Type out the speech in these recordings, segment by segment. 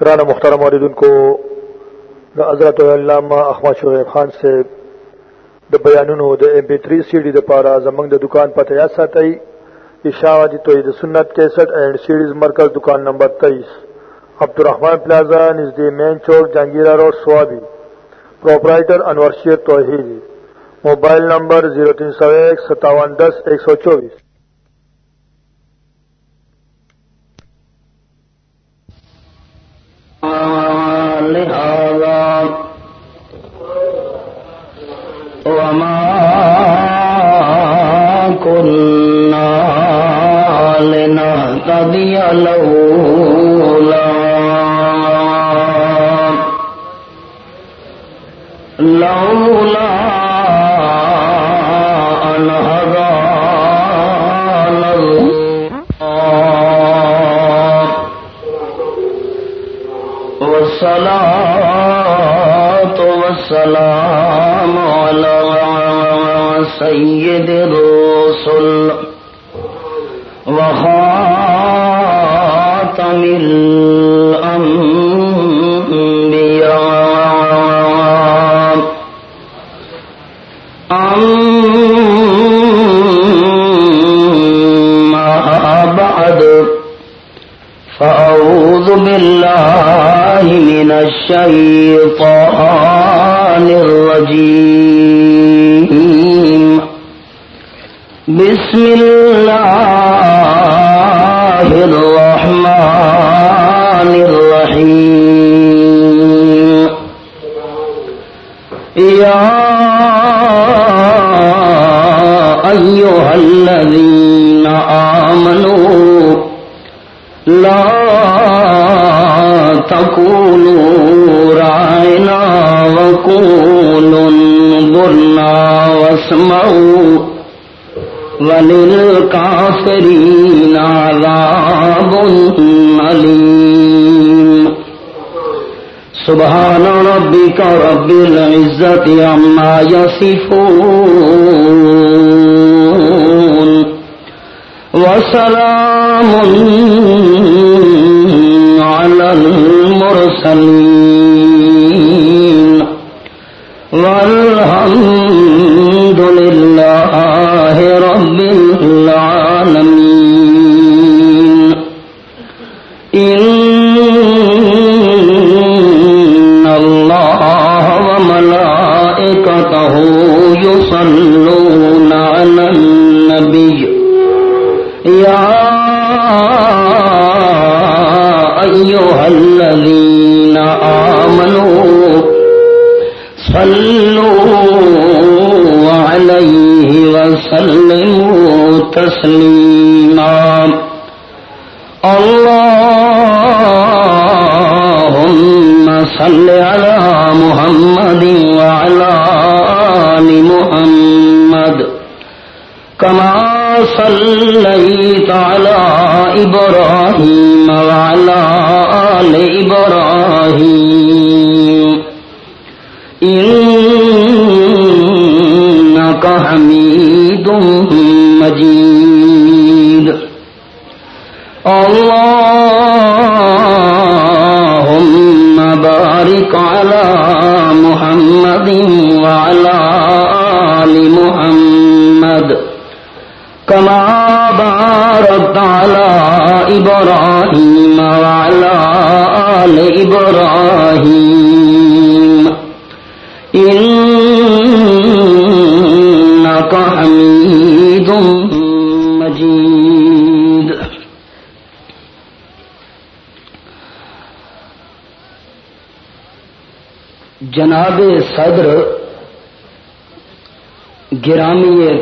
قرآن محترم عردن کو دا حضرت علامہ احمد شعیب خان سے د بیانونو د ایم پی 3 سی ڈی د پارا زمنګ د دکان پته یا ساتي اشاعت جی توحید سنت 61 اینڈ سیریز مرکز دکان نمبر 23 عبدالرحمن پلازا نزدې مین چوک جنگیرا روډ سوابي پرپرایټر انور شیر توحیدی۔ موبایل نمبر 03015710124 لهذا وما كنا لنهتدي لولا۔ لولا والسلام على سيد الرسل وخاتم الأنبياء. أما بعد فأعوذ بالله من الشيطان الرجيم. بسم الله الرحمن الرحيم. يا أيها الذين آمنوا لا تقولوا رعنا وقولوا انظرنا واسمعوا وللكافرين عذاب أليم سبحان ربك رب العزة عما يصفون وسلام على المرسلين والحمد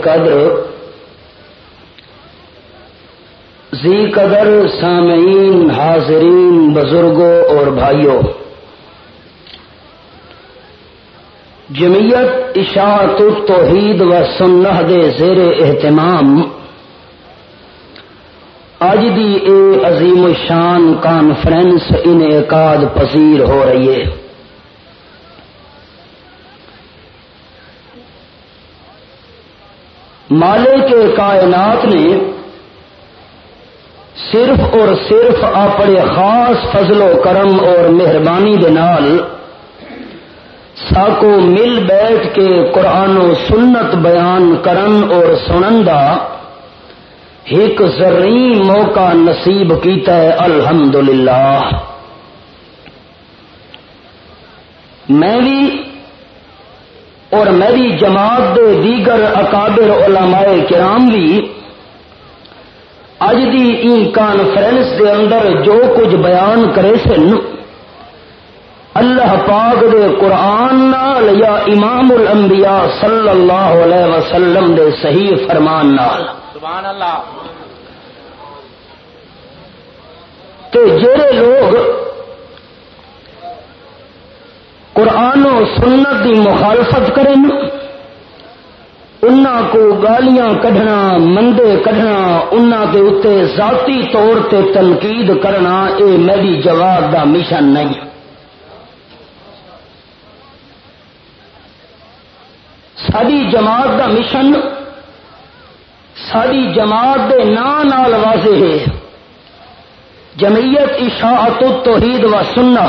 قدر زی قدر سامعین، حاضرین، بزرگوں اور بھائیوں۔ جمعیت، اشاعت التوحید و سنہ دے زیر اہتمام۔ اج دی اے عظیم الشان کانفرنس انعقاد پذیر ہو رہی ہے۔ مالک کائنات نے صرف اور صرف اپنے خاص فضل و کرم اور مہربانی دے نال ساکو مل بیٹھ کے قرآن و سنت بیان کرن اور سنن دا ایک زرعی موقع نصیب کیتا ہے، الحمدللہ۔ میں بھی اور میری جماعت دے دیگر اکابر علماء کرام بھی اج دی این کانفرنس دے اندر جو کچھ بیان کرے سن اللہ پاک دے قرآن نال یا امام الانبیاء صلی اللہ علیہ وسلم دے صحیح فرمان نال۔ سبحان اللہ۔ تے جڑے لوگ قرآن و سنت دی مخالفت کریں انہاں کو گالیاں کڈھنا مندے کڈھنا انہاں کے اتنے ذاتی طور تے تنقید کرنا، اے میری جواب دا مشن نہیں۔ ساری جماعت دا مشن ساری جماعت دے نال واضح ہے۔ جمعیت، اشاعت، توحید و سننا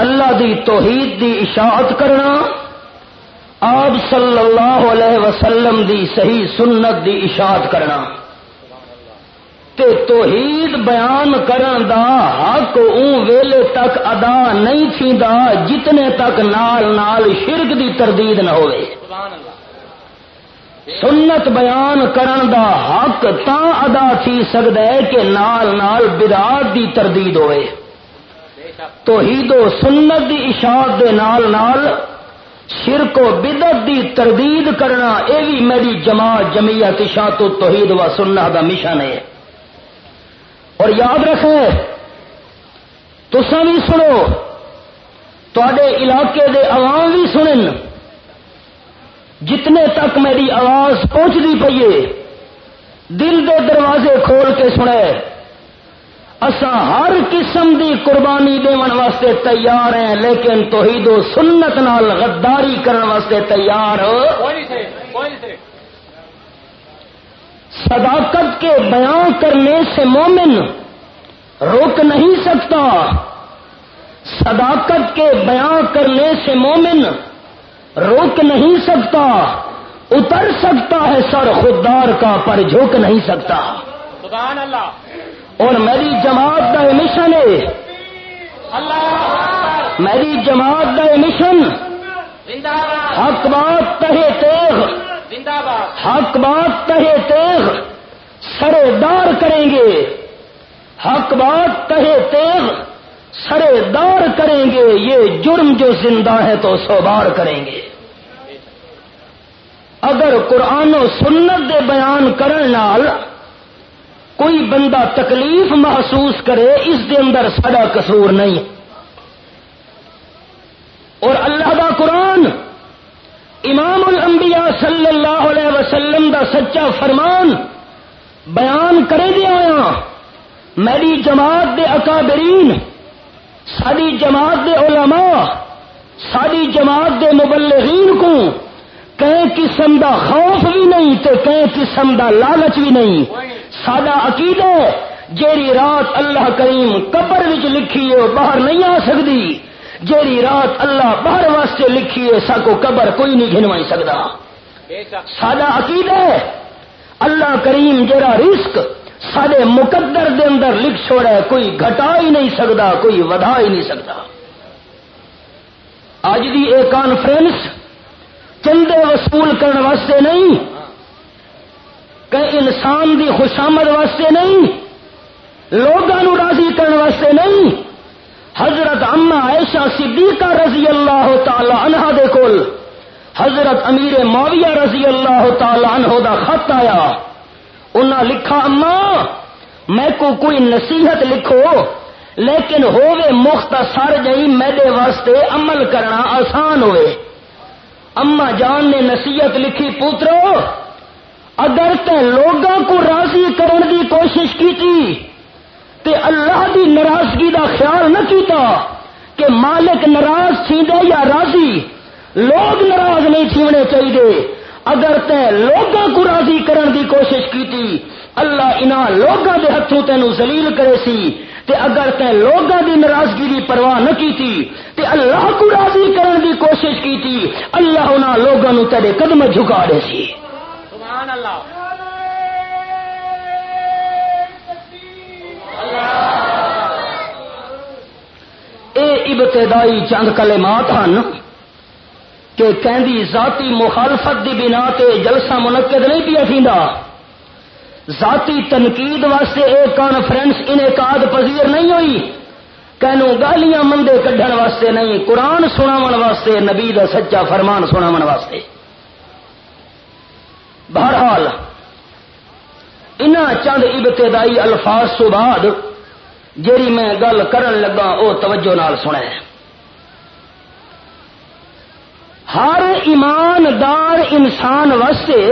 اللہ دی توحید دی اشاعت کرنا، آپ صلی اللہ علیہ وسلم دی صحیح سنت دی اشاعت کرنا۔ تے توحید بیان کرن دا حق اون ویلے تک ادا نہیں تھیندا، جتنے تک نال نال شرک دی تردید نہ ہوئے۔ سنت بیان کرن دا حق تا ادا تھی سکتا ہے کہ نال نال بدعات دی تردید ہوئے۔ توحید و سنت دی اشاعت دے نال نال شرک و بدت دی تردید کرنا، اے بھی میری جماعت، جمعیت، اشاعت و توحید و سنت دا مشن ہے۔ اور یاد رکھیں تسا بھی سنو تے علاقے دے عوام بھی سنن۔ جتنے تک میری آواز پہنچتی پیے دل دے دروازے کھول کے سنے اسا ہر قسم دی قربانی دون واسطے تیار ہیں لیکن توحید و سنت نال غداری کرن واسطے تیار۔ صداقت کے بیان کرنے سے مومن روک نہیں سکتا۔ صداقت کے بیان کرنے سے مومن روک نہیں سکتا۔ اتر سکتا ہے سر خوددار کا پر جھک نہیں سکتا۔ سبحان اللہ۔ اور میری جماعت کا مشن ہے۔ میری جماعت کا مشن۔ حق بات تہے تیغ۔ حق بات تہے تیغ۔ سرے دار کریں گے۔ حق بات تہے تیغ۔ سرے دار کریں گے۔ یہ جرم جو زندہ ہے تو سوبار کریں گے۔ اگر قرآن و سنت دے بیان کرن نال کوئی بندہ تکلیف محسوس کرے، اس دے اندر سڈا قصور نہیں اور اللہ دا قرآن امام الانبیاء صلی اللہ علیہ وسلم دا سچا فرمان بیان کرے دیا آیا۔ میری جماعت دے اکابرین، ساری جماعت دے علماء، ساری جماعت دے مبلغین کو کئی قسم دا خوف بھی نہیں تے کئی قسم دا لالچ بھی نہیں۔ سڈا عقید ہے جیری رات اللہ کریم قبر وچ لکھی ہے، باہر نہیں آ سکتی جیری رات اللہ باہر واسطے لکھی ہے، ساکو قبر کوئی نہیں گھنوائی سکتا سڈا عقید ہے۔ اللہ کریم جرا رزق سڈے مقدر دے اندر لکھ چھوڑا ہے، کوئی گھٹا ہی نہیں سکتا کوئی ودا ہی نہیں سکتا اج دی یہ کانفرنس چندے وصول کرنے واسطے نہیں کہ انسان دی خوشامد واسطے نہیں لوگوں راضی کرنے واسطے نہیں۔ حضرت اما عائشہ صدیقہ رضی اللہ تعالی عنہ دے کول، حضرت امیر معاویہ رضی اللہ تعالی عنہ دا خط آیا۔ انہاں لکھا اما میں کو کوئی نصیحت لکھو، لیکن ہووے مختصر جئی میرے واسطے عمل کرنا آسان ہوئے اما جان نے نصیحت لکھی، پوترو اگر تے لوگوں کو راضی کرن دی کوشش کی تھی تے اللہ دی ناراضگی دا خیال نہ کیتا کہ مالک ناراض تھی یا راضی، لوگ ناراض نہیں تھیونے چاہیے اگر تے لوگوں کو راضی کرن دی کوشش کی تھی اللہ انہاں لوگوں دے ہاتھوں تینوں ذلیل کرے سی۔ تے اگر تے لوگوں دی ناراضگی دی پرواہ نہ کیتی، تے اللہ کو راضی کرن دی کوشش کیتی، اللہ انہاں لوگوں نو تیرے قدم جھکا دے سی۔ سبحان اللہ اے ابتدائی چند کلمات ہن کہ کہندی ذاتی مخالفت دی بنا تے جلسہ منعقد نہیں پیا تھیندا۔ ذاتی تنقید واسطے اے کانفرنس انعقاد پذیر نہیں ہوئی۔ کہنو گالیاں مندے کڈھن واسطے نہیں، قرآن سناون واسطے، نبی دا سچا فرمان سناون واسطے۔ بہرحال، انہاں چند ابتدائی الفاظ تو بعد جیری میں گل کرن لگا، او توجہ نال سنے ہر ایماندار انسان واسطے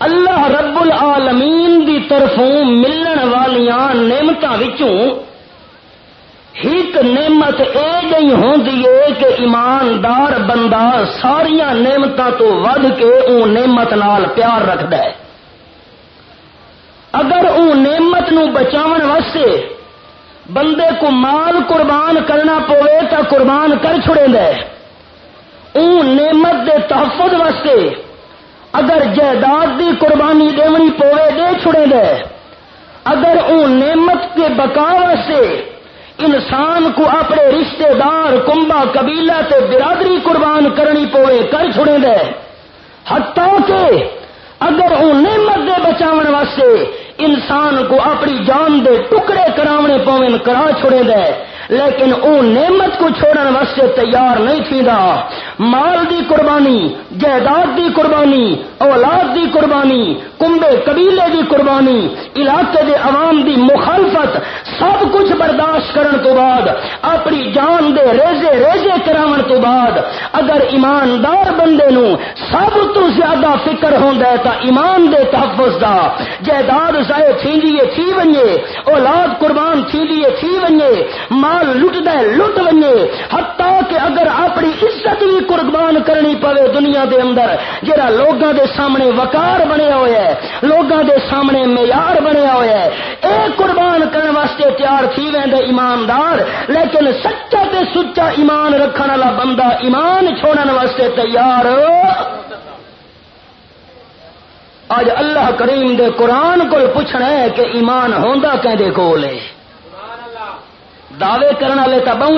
اللہ رب العالمین دی طرفوں ملن والیاں نعمتاں وچوں ایک نعمت اے جی ہوندی ہے کہ ایماندار بندہ ساریاں نعمتاں تو ود کے اون نعمت نال پیار رکھدا ہے۔ اگر اون نعمت نو بچاون واسطے بندے کو مال قربان کرنا پوے تا قربان کر چھڑے دے اون نعمت دے تحفظ واسطے اگر جائیداد دی قربانی دونی پوے دے چھڑے دے اگر اون نعمت کے بقا واسطے انسان کو اپنے رشتہ دار کنبا قبیلہ تے برادری قربان کرنی پوے، کر چھڑے دے۔ حتیٰ کہ اگر وہ نعمت دے بچاون واسطے انسان کو اپنی جان دے ٹکڑے کراونے پوین، کرا چھڑے دے۔ لیکن او نعمت کو چھوڑن واسطے تیار نہیں تھی مال دی قربانی، جائیداد دی قربانی، اولاد دی قربانی کمبے قبیلے دی قربانی، علاقے دے عوام دی مخالفت، سب کچھ برداشت کرن تو بعد، اپنی جان دے ریزے ریزے کراون تو بعد، اگر ایماندار بندے نو سب تو زیادہ فکر ہوندا ہے تا ایمان دے تحفظ دا۔ جائیداد ضائع تھیندی تھی ونجے، اولاد قربان تھیندی تھی ونجے، مال لٹ دے لٹ ونجے حتیٰ کہ اگر اپنی عزت بھی قربان کرنی پوے دنیا دے اندر جڑا لوگاں دے سامنے وقار بنیا ہوا ہے، لوگاں دے سامنے معیار بنیا ہوا ہے، اے قربان کرنے واسطے تیار تھی ویندے ایماندار، لیکن سچا تے سچا ایمان رکھن والا بندہ ایمان چھوڑن واسطے تیار۔ اج اللہ کریم دے قرآن کو پوچھنا ہے کہ ایمان ہوندا کہندے کول ہے؟ دعوے کرنے والے تو بہو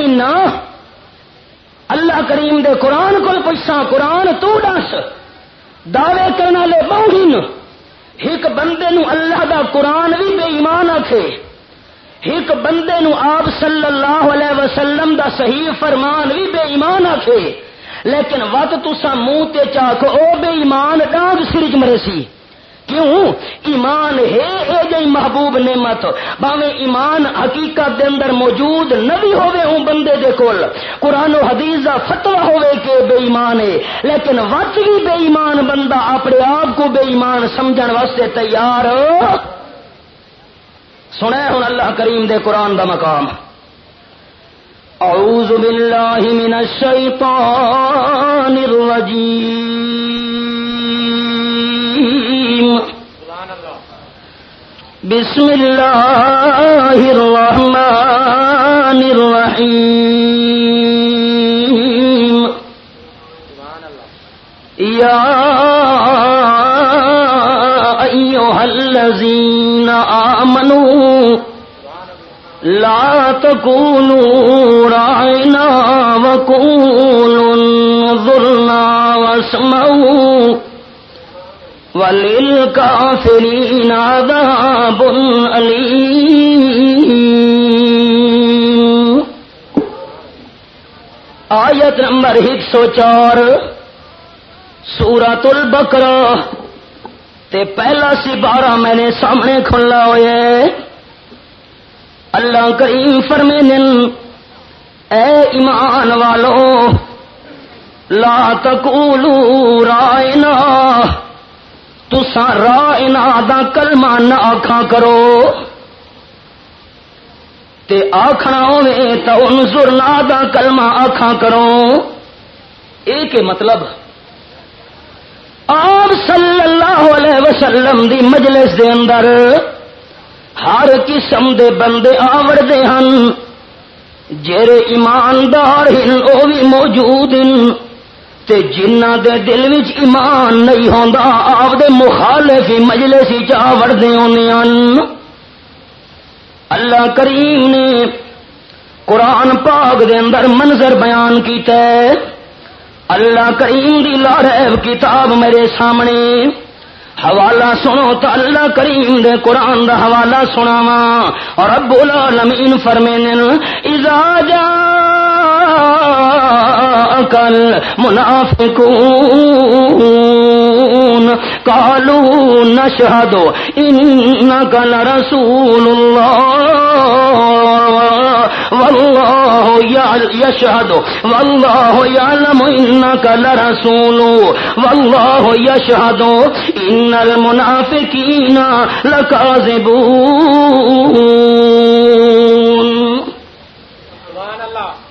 اللہ کریم دے قرآن کو پوچھا قرآن تو دس۔ دعوے کرنے والے بہو ایک بندے نو اللہ دا قرآن بھی بے ایمان آخے ایک بندے نو آپ صلی اللہ علیہ وسلم دا صحیح فرمان بھی بے ایمان آخے لیکن وقت تسا منہ تے چاک او بے ایمان ڈانگ سرج مرے سی۔ کیوں؟ ایمان ہے، اے جی محبوب نعمت۔ باویں ایمان حقیقت دے اندر موجود نہ بھی ہوے ہوں بندے دے کول۔ قرآن و حدیث دا فتوا ہوے کہ بے ایمان ہے۔ لیکن وقت بھی بے ایمان بندہ اپنے آپ کو بے ایمان سمجھن واسطے تیار۔ سنے ہوں اللہ کریم دے قرآن دا مقام۔ اعوذ باللہ من الشیطان الرجیم۔ بسم اللہ الرحمن الرحیم. یا ایوہ الذین آمنوا لا تكونوا راعنا وقولوا انظرنا واسمعوا وللكافرين عذاب أليم. آیت نمبر ایک سو چار سورت البقرہ. تے پہلا سی بارہ میں نے سامنے کھلا ہوئے اللہ کریم فرمے اے ایمان والو، لا تقولو رائنا۔ تسا رائنا دا کلمہ نہ آکھا کرو۔ تے آکھنا ہوئے تو انظر نا دا کلمہ آکھا کرو۔ ایک مطلب آپ صلی اللہ علیہ وسلم دی مجلس دے اندر ہر قسم دے بندے آوڑتے ہیں جڑے ایماندار ہیں وہ بھی موجود ہیں تے جنہ دے دل وچ ایمان نہیں ہوندا آپ دے مخالف ہی مجلس چ آوڑدے ہوندے ہیں اللہ کریم نے قرآن پاک دے اندر منظر بیان کیتا ہے اللہ کریم دی لارب کتاب میرے سامنے۔ حوالہ سنو تو اللہ کریم دے قرآن دا حوالہ سناوا اور رب العالمین فرمین اذا جا کل منافقون قالوا نشهد انك لرسول الله. والله يشهد. والله يعلم انك لرسول. والله يشهد. ان المنافقين لكاذبون.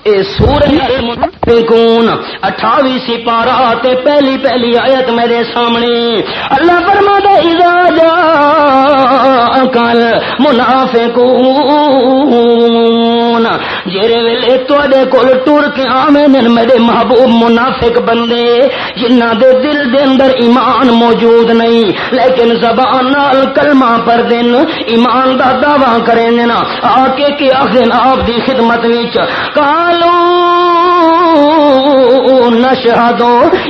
اے سورج اٹھاوی سپارہ تے پہلی پہلی آیت میرے سامنے۔ اللہ فرما دے اذا جا کل منافقون جیرے ویلے تواڈے کول ٹر کے آویں میرے محبوب منافق بندے جنہ دے دل دے اندر ایمان موجود نہیں، لیکن زبان نال کلمہ پر دن ایمان دا دعویٰ کریں نا آ کے کہ آخر آپ دی خدمت وچ۔ قالوا نشهد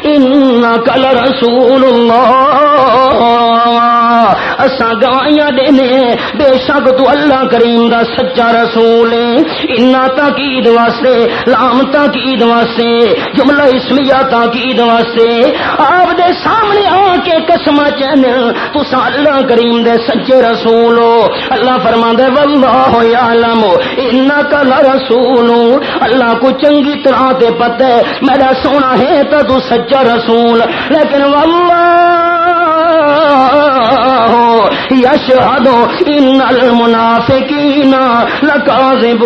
انك لرسول الله. اسا گواہیاں دینے، بے شک تو اللہ کریم دا سچا رسول ہے۔ انا تاکید واسطے لام تاکید واسطے، جملہ اسمیہ تاکید واسطے۔ آپ دے سامنے آ کے قسم چین تو اللہ کریم دے سچے رسول ہو۔ اللہ فرما دے واللہ یعلم انک لرسول۔ اللہ کو چنگی طرح تے پتہ ہے، میرا سونا ہے تو تو سچا رسول۔ لیکن واللہ یشہد ان المنافقین لکاذبون۔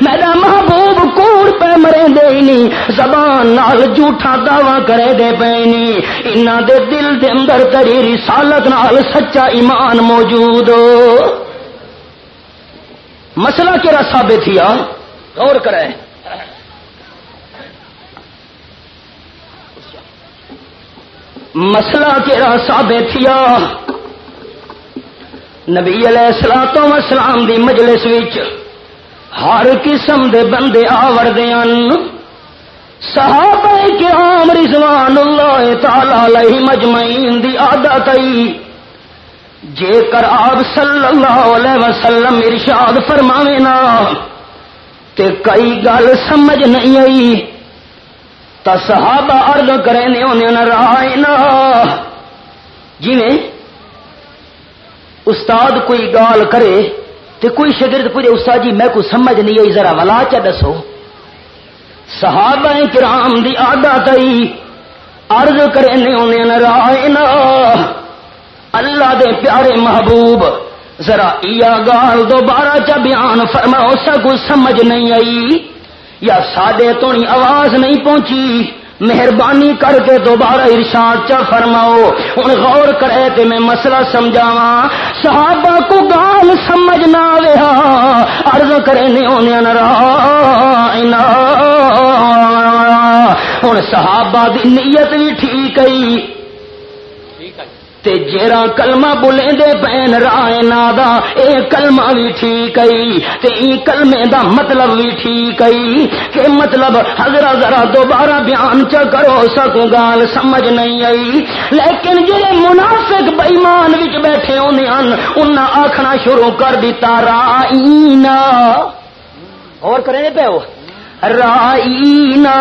میرا محبوب کوڑ پہ مرے دے نہیں زبان نال جھوٹا دعوی کرے دے پے نہیں انہاں دے دل دے اندر تیری رسالت نال سچا ایمان موجود۔ ہو مسئلہ کہڑا ثابت ہوا غور کرے مسئلہ کہڑا ثابت ہوا نبی علیہ السلام وسلام دی مجلس وچ ہر قسم دے بندے آوردے ہیں صحابہ کرام رضوان اللہ تعالی علیہ مجمعین دی عادت آئی جے کر آپ صلی اللہ علیہ وسلم ارشاد فرماوے نا تے کئی گل سمجھ نہیں آئی صحابہ عرض کرے نے انہیں نہ رائے نا جویں استاد کوئی گال کرے تے کوئی شگرد پوچھے، استاد جی میں کو سمجھ نہیں آئی ذرا ولا چا دسو۔ صحابہ کرام دی عادت آئی عرض کرے نے انہیں نہ اللہ دے پیارے محبوب، ذرا یا گال دوبارہ چا بیان فرماؤ، سا کو سمجھ نہیں آئی۔ یا سادے تو آواز نہیں پہنچی۔ مہربانی کر کے دوبارہ ارشاد چا فرماؤ۔ ہوں غور کرے تے میں مسئلہ سمجھاوا صحابہ کو گال سمجھ نہ آیا عرض کرے نے انہیں نہ ہوں صحابہ دی نیت بھی ٹھیک ہے تے جیرا کلمہ بولیں دے پین رائے نادا اے کلمہ بھی ٹھیک ہے تے ای کلمے دا مطلب بھی ٹھیک ہے کہ مطلب حضرت ذرا دوبارہ بیان چا کرو سکو گال سمجھ نہیں آئی لیکن جڑے منافق بےمان وچ بیٹھے ہوندے ہن انہاں آکھنا شروع کر دیتا رائینا۔ اور کریں پہ ہو رائینا۔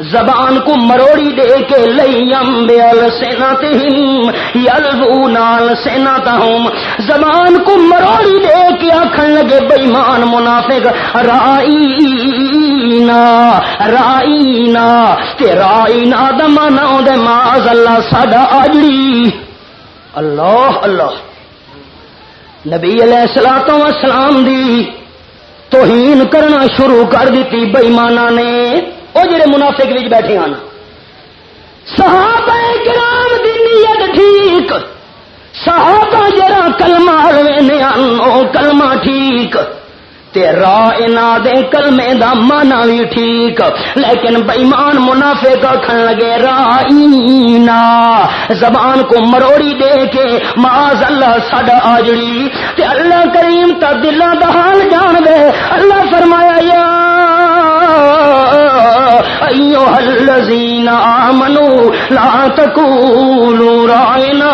زبان کو مروڑی دے کے لیم بیل سینا تہم یلبو نال سینا تہم۔ زبان کو مروڑی دے کے آخر لگے بےمان منافق، رائینا رائینا، تے رائینا دمانا دے ماز اللہ، ساڈا آجڑی۔ اللہ اللہ۔ نبی علیہ السلام والسلام دی توہین کرنا شروع کر دیتی، بےمانا نے۔ وہ جڑے منافق وچ بیٹھے ہیں صحابہ کرام دی نیت ٹھیک، صحابہ جرا کلمہ روے او کلمہ ٹھیک۔ تے را دے کلمے دا مانا بھی ٹھیک، لیکن بےمان منافع کا کھن لگے، را زبان کو مروڑی دے کے معاذ اللہ سڈا آجڑی۔ تے اللہ کریم تا دلوں دا حال جان دے، اللہ فرمایا، یا ایوہ الذین آمنوا، لا تقولوا رائنا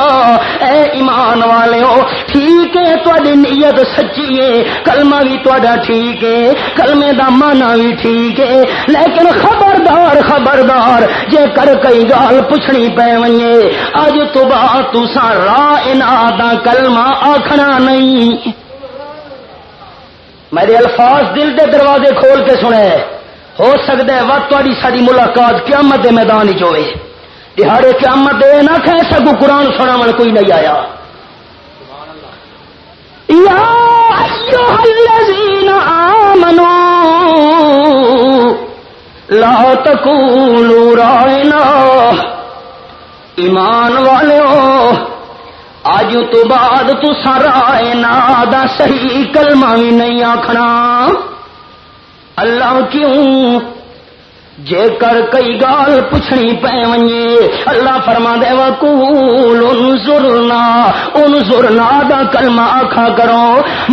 اے ایمان والے ہو ٹھیک ہے، تواڈی نیت سچی ہے، کلمہ بھی تواڈا ٹھیک ہے، کلمے دا معنی بھی ٹھیک ہے، لیکن خبردار خبردار، جے کر کئی گال پوچھنی پے ونجے، اج تو بعد تساں رائنا دا کلمہ آکھنا نہیں۔ میرے الفاظ دل دے دروازے کھول کے سنے۔ ہو سکتا ہے، وقت تاری ساری ملاقات قیامت دے میدان چ ہوئے۔ دہاڑے قیامت دے نہ کہہ سکو قرآن سنا من کوئی نہیں آیا۔ آمنو لا تقولوا رائنا ایمان والو اج تو بعد تو سارا نا دا صحیح کلمہ بھی نہیں آخنا اللہ کیوں جے کر کئی گال پوچھنی پہ ونجے اللہ فرما دے وکول انظرنا انظرنا دا کلمہ آکھا کرو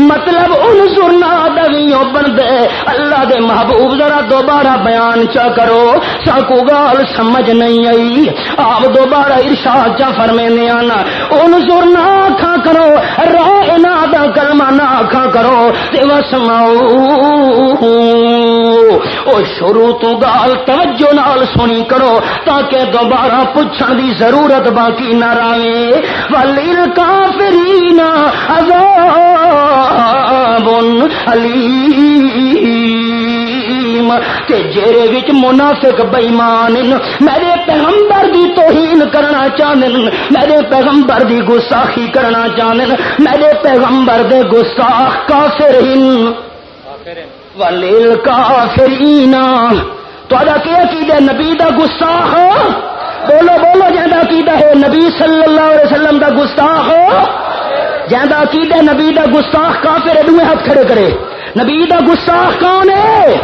مطلب انظرنا دا ویوں بندے اللہ دے محبوب ذرا دوبارہ بیان چا کرو ساکو گال سمجھ نہیں آئی آپ دوبارہ ارشاد چا فرمے نے آنا انظرنا آکھا کرو رائنا دا کلمہ نہ آکھا کرو تے وسمعو او شروع تو گال توجہ نال سنی کرو تاکہ دوبارہ پوچھن دی ضرورت باقی نہ رہے۔ ولیل کافرین عذاب علیم۔ کہ جیرے وچ منافق بےمان میرے پیغمبر دی توہین کرنا چاہن میرے پیغمبر دی گستاخی کرنا چاہن میرے پیغمبر دے گستاخ کافر ولیل کافرین۔ کیا عقید ہے؟ نبی دا گستاخ۔ بولو بولو جہاں عقیدہ ہے؟ نبی صلی اللہ علیہ وسلم دا گستاخ۔ جہاں عقید ہے؟ نبی دا گستاخ کافر دوے ہاتھ کھڑے کرے۔ نبی دا گستاخ کون ہے؟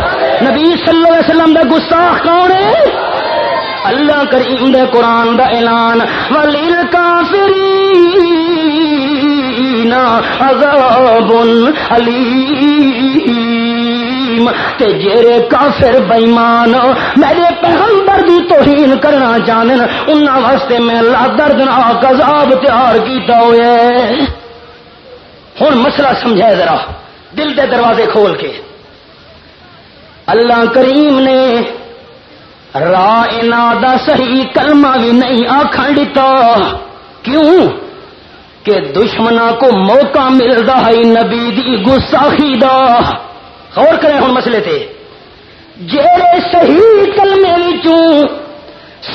نبی صلی اللہ علیہ وسلم دا گستاخ کون ہے؟ اللہ کریم دے قرآن دا اعلان۔ ولیل کافرین عذاب علیم۔ تے جیرے کافر بےمان، میرے پیغمبر دی توہین کرنا چاہتے انہوں واسطے میں اللہ دردناک عذاب تیار کیتا ہوئے۔ ہوں مسئلہ سمجھا ذرا، دل دے دروازے کھول کے۔ اللہ کریم نے را دا صحیح کلمہ بھی نہیں آخر دیتا کیوں؟ کہ دشمنا کو موقع ملتا ہے نبی دی گساخی دا۔ غور کریں ہوں مسئلے تھے جیڑے صحیح کلمے وچوں،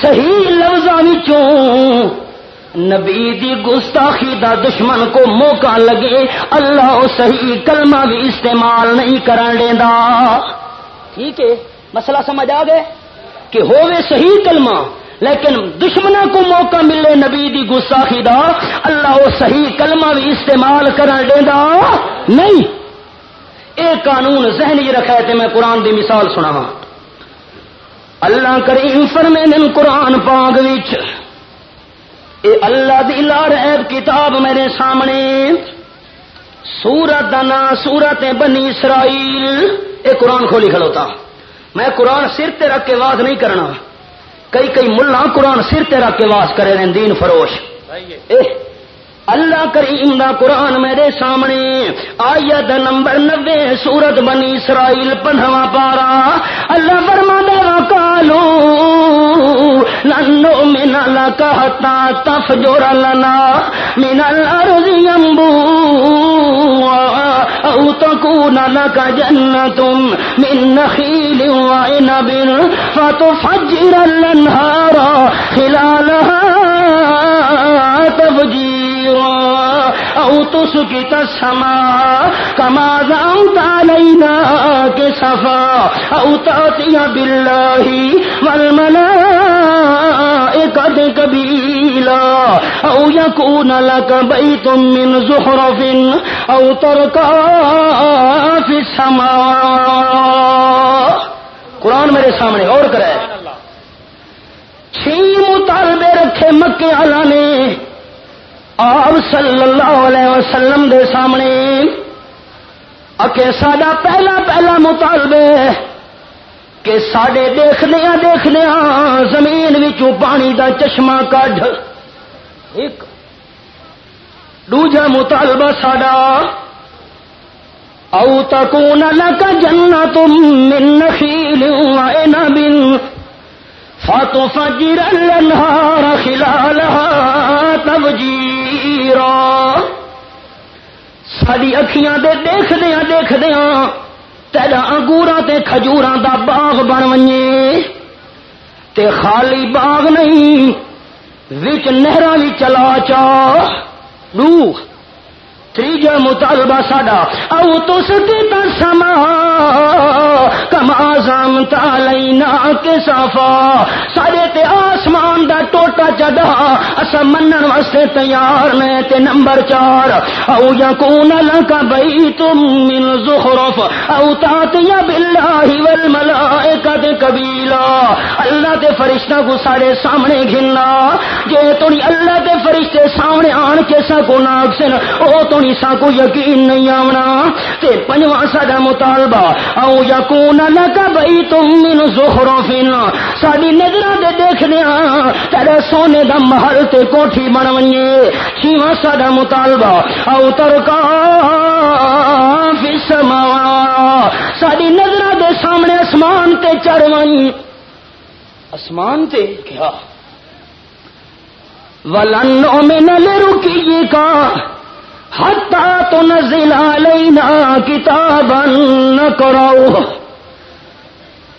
صحیح لفظاں وچوں نبی دی گستاخی دا دشمن کو موقع لگے، اللہ صحیح کلمہ بھی استعمال نہیں کرن دیندا ٹھیک ہے، مسئلہ سمجھ آ گئے؟ کہ ہووے صحیح کلمہ، لیکن دشمنوں کو موقع ملے نبی دی گستاخی دا، اللہ صحیح کلمہ بھی استعمال کرن دیندا نہیں۔ ایک قانون ذہنی رکھا ہے میں قرآن دی مثال سنا اللہ کریم فرمے دن قرآن پاگ وچ اے اللہ دی لارب کتاب میرے سامنے سورت دنا سورت بنی اسرائیل اے قرآن کھولی کھلوتا میں قرآن سر تے رکھ کے واز نہیں کرنا۔ کئی کئی ملا قرآن سر تے رکھ کے واز کرے دین فروش۔ اے اللہ کریم دا قرآن میرے سامنے، آیت نمبر نبے سورت بنی اسرائیل پندرواں پارا۔ اللہ فرما دے کالو ننو من لکہتا تفجر لنا من الارض ينبو او تكون لك جنة من نخيل وعنب فتفجر الانهار خلالها تفجیر۔ تفجيرا او تسقط السماء كما زعمت علينا كسفا او تأتي بالله والملائكة كبيلا او يكون لك بيت من زخرف او ترقى في السماء قرآن میرے سامنے اور کرے۔ چھ مطالبے رکھے مکے والا نے۔ آپ صلی اللہ علیہ وسلم دے سامنے اکے سڈا پہلا پہلا مطالبے کہ سڈے دیکھدیا دیکھدیا زمین وچوں پانی دا چشمہ کڈ ایک۔ دوجا مطالبہ ساڈا، او تکون لک جنت من نخیل وعنب فتفجر الانهار خلالها بصیرا ساری اکھیاں دے دیکھدیا دیکھدیا تیرا انگوراں تے کھجوراں دا باغ بن ونجے تے خالی باغ نہیں وچ نہراں وی چلا چا روح تیجا مطالبہ ساڈا او تس کی سما کما زامتا لینا کے صافا سارے تے آسمان دا ٹوٹا چڈا اسا منن واسطے تیار نے تے نمبر چار او یکون لکا بیتم من زخرف او تاتیا باللہ والملائکت کبیلا اللہ تے فرشتہ کو سارے سامنے گھننا جے تونی اللہ تے فرشتے سامنے آن کے سا کو ناک سن او تونی سا کو یقین نہیں آونا تے پنجواں ساڈا مطالبہ، او یکون لکا بیتم من زخرف ساری نظرہ دے دیکھدیا تیرے سونے دا محل تے کوٹھی بن ونجے چھواں ساڈا مطالبہ، او ترکا فی السماء ساری نظرہ دے سامنے اسمان تے چڑھ اسمان تے کیا؟ ولن نؤمن لرقیک حتی تنزل علینا کتابا نقرأه.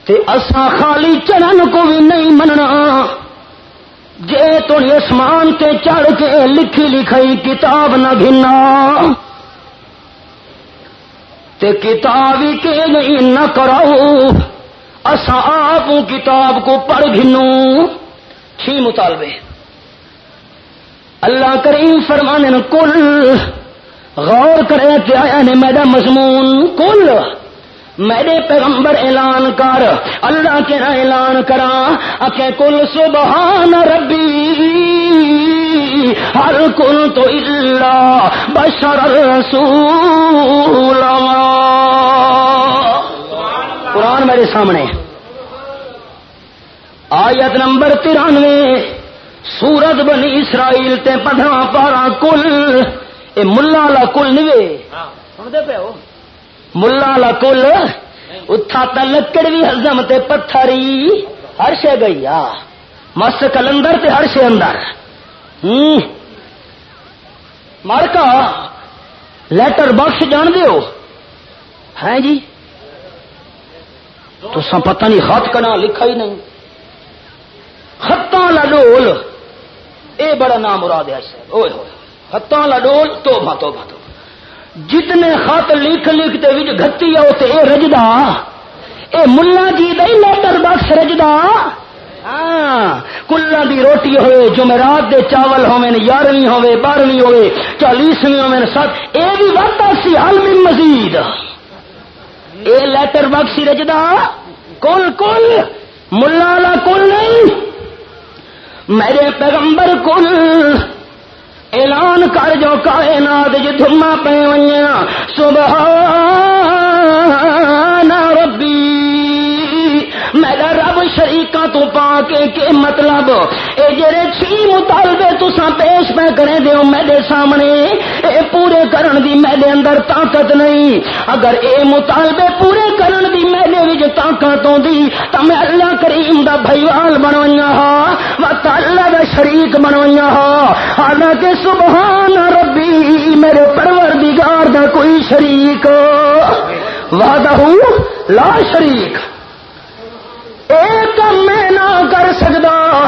تے اسا خالی چڑھن کو بھی نہیں مننا. جے تو اسمان تے چڑھ کے لکھی لکھائی کتاب نہ گھنا تے کتاب ہی کے نہیں نہ کراؤ اسا آپ کتاب کو پڑھ گھنو. چھ مطالبے. اللہ کریم فرمانے کل غور کرے کہ آیا نے میرا مضمون کل میرے پیغمبر اعلان کر۔ اللہ کے ہاں اعلان کرا۔ اکے کل سبحان ربی۔ ہر کل تو اللہ بشر رسول قرآن میرے سامنے۔ آیت نمبر ترانوے۔ سورت بنی اسرائیل تے پندرہ پارا کل۔ اے ملا لا کل نوے سمجھتے پہ ہو؟ ملا لا کل اتھا تا لکڑ بھی ہزم تے پتھری ہر شے گئی آ۔ مس کلندر تے ہر شے اندر۔ مارکا لیٹر باکس جان دیو ہیں جی۔ تو سا پتہ نہیں خط کنا لکھا ہی نہیں۔ خطاں لڈول اے بڑا نام مراد ہے اوئے ہوئے۔ خطاں لڈول تو بھا تو جتنے خط لکھ لکھ تے وچ گھتی آؤ تے اے رجدا۔ اے ملا جی دے لیٹر باکس رجدا۔ ہاں، کلا دی روٹی ہوئے، جمعرات دے چاول ہوئے یارویں ہوئے بارہویں ہوئے چالیسویں ہوئے سات۔ اے بھی وقت سی حل من مزید۔ اے لیٹر باکس رجدا۔ کل کل ملا لا کل نہیں، میرے پیغمبر کل اعلان کر جو کائنات جی دھما پہ ونیا سبحان ربی میرا رب تو پا کے کہ مطلب۔ اے جڑے چھ مطالبے تسا پیش پہ کرے دیو میرے سامنے، اے پورے کرن دی میرے اندر طاقت نہیں۔ اگر اے مطالبے پورے کرن دی میرے وچ طاقت ہوندی تے میں اللہ کریم دا بھائیوال بنویا ہا و تعالی دا شریک بنویا ہا۔ حالانکہ سبحان ربی، میرے پروردگار دا کوئی شریک وعدہ لا شریک۔ ایک میں نہ کر سکتا۔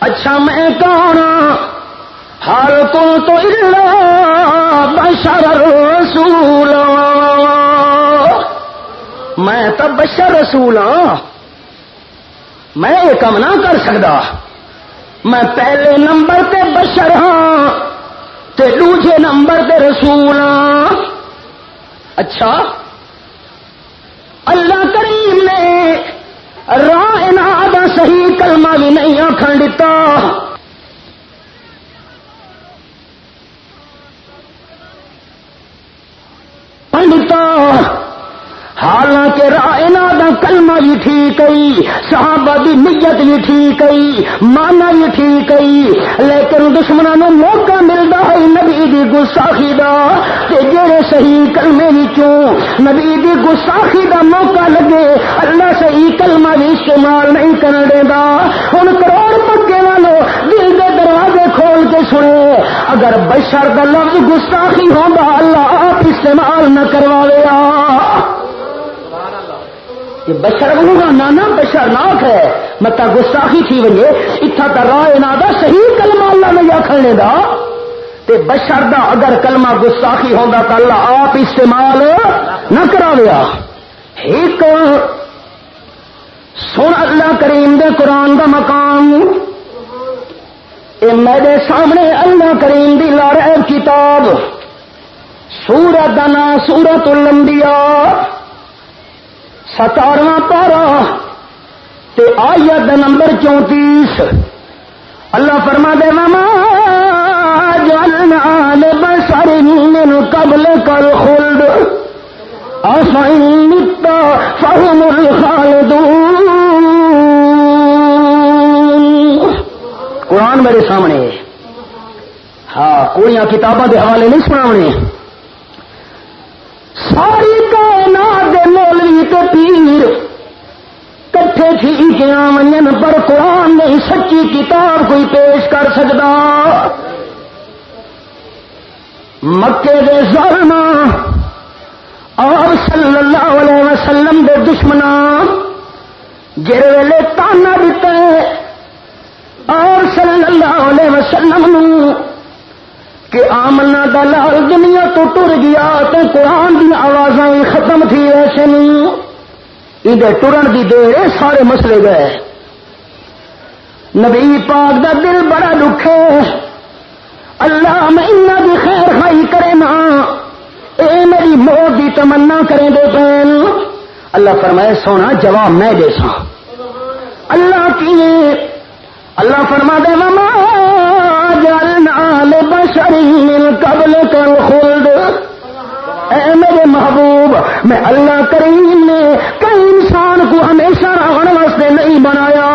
اچھا میں کون ہاں؟ حال کو تو بشر رسول میں تو بشر رسول ہاں میں یہ کام نہ کر سکتا۔ میں پہلے نمبر تے بشر ہاں تے دوجے نمبر تے رسول ہاں۔ اچھا۔ اللہ کریم نے راہ صحیح کلمہ بھی نہیں آخر دتا۔ حالانکہ رائنا دا کلمہ بھی ٹھیک ہے، صحابہ دی نیت بھی ٹھیک ہے مانا بھی ٹھیک ہے، لیکن دشمنوں نے موقع ملتا ہے نبی دی گستاخی دا۔ تے جڑے صحیح کلمے وچوں نبی دی گستاخی دا موقع لگے، اللہ صحیح کلمہ بھی استعمال نہیں کرن دیندا۔ ہن کروڑ پکے والو دل دے دروازے کھول کے سنے۔ اگر بشر دا لفظ گستاخی ہوندا، اللہ آپ استعمال نہ کرواوے یہ بشر بنو گا نانا بشر ناک ہے۔ متا گستاخی تھی وجے اتھا تا راہ نادا صحیح کلمہ اللہ میں یا کھڑنے دا۔ تے بشر دا اگر کلمہ گستاخی ہوندا تا اللہ آپ استعمال نہ کرا لیا ایک سن اللہ کریم دے قرآن دا مقام۔ اے میرے سامنے اللہ کریم دی لارب کتاب۔ سورت دنا سورت الانبیاء۔ ستارواں پارا تے آیت نمبر چونتیس۔ اللہ فرما دے ماما جلنا بسر من قبل کل خلد آسائن متا فهم الخالدون۔ قرآن میرے سامنے۔ ہاں کوئی کتابوں کے حوالے نہیں سنا ساری کائنات دے مولوی تے پیر۔ کٹھے تھی کیا پر قرآن نہیں، سچی کتاب کوئی پیش کر سکتا مکے دے ظالم اور صلی اللہ علیہ وسلم دے دشمنا جر ویلے تانا دیتے اور صلی اللہ علیہ وسلم نو کہ آمنا دلال دنیا تو ٹر گیا تو قرآن دی آواز ختم تھی ایسے نہیں۔ ادھر ٹرن دی دیر سارے مسلے گئے۔ نبی پاک دا دل بڑا دکھ ہے اللہ میں انہ دی خیر خائی کرے نا۔ اے میری موت دی تمنا کریں دے پین اللہ فرمائے، سونا جواب میں دے سا اللہ کی اللہ فرما دے ماما جلنا بشری من قبل کل خلد. اے میرے محبوب، میں اللہ کریم نے کئی انسان کو ہمیشہ رہن واسطے نہیں بنایا.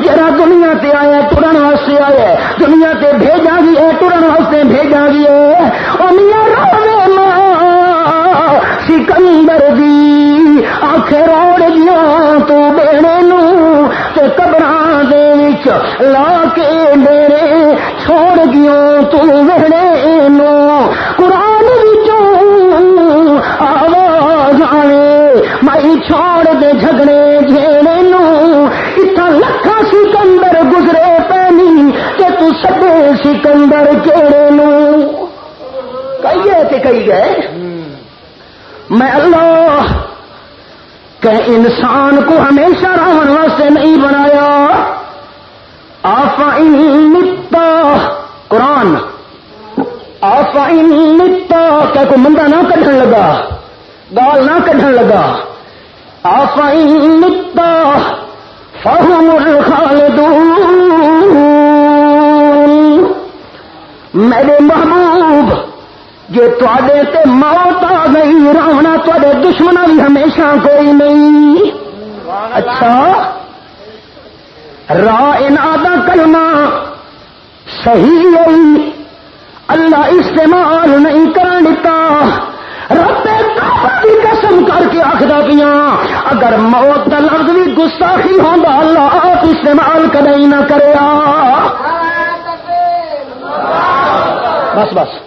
جرا دنیا تے آیا ٹرن واسطے آیا. دنیا تے بھیجا گی ہے ٹرن واسطے بھیجا گی ہے. روے ماں سکندر دی آخر روڑ گیا تو بیڑے نو تے قبراں دے وچ لا کے میرے چھوڑ گیا تو وہڑے نو قرآن آواز آئے مائی چھوڑ دے جھگڑے جھیڑے نو۔ اتنا لکھا سکندر گزرے پینی کہ تو سبے سکندر کیڑے نو۔ کہیے کہ کہی گئے میں اللہ کہ انسان کو ہمیشہ رہن واسطے نہیں بنایا۔ آفا قرآن۔ آفا متا کیا مندا نہ کھن لگا، گال نہ کھن لگا۔ آفا متا فہم الخالدون۔ میرے محبوب جی تے موت آ گئی رونا تے دشمن بھی ہمیشہ کوئی نہیں۔ اچھا را کلمہ۔ صحیح ہوئی اللہ استعمال نہیں کر دیتا رب کی قسم کر کے آخر پیا، اگر موت کا لفظ بھی گستاخی ہوگا اللہ آپ استعمال کدی نہ کرے۔ بس بس۔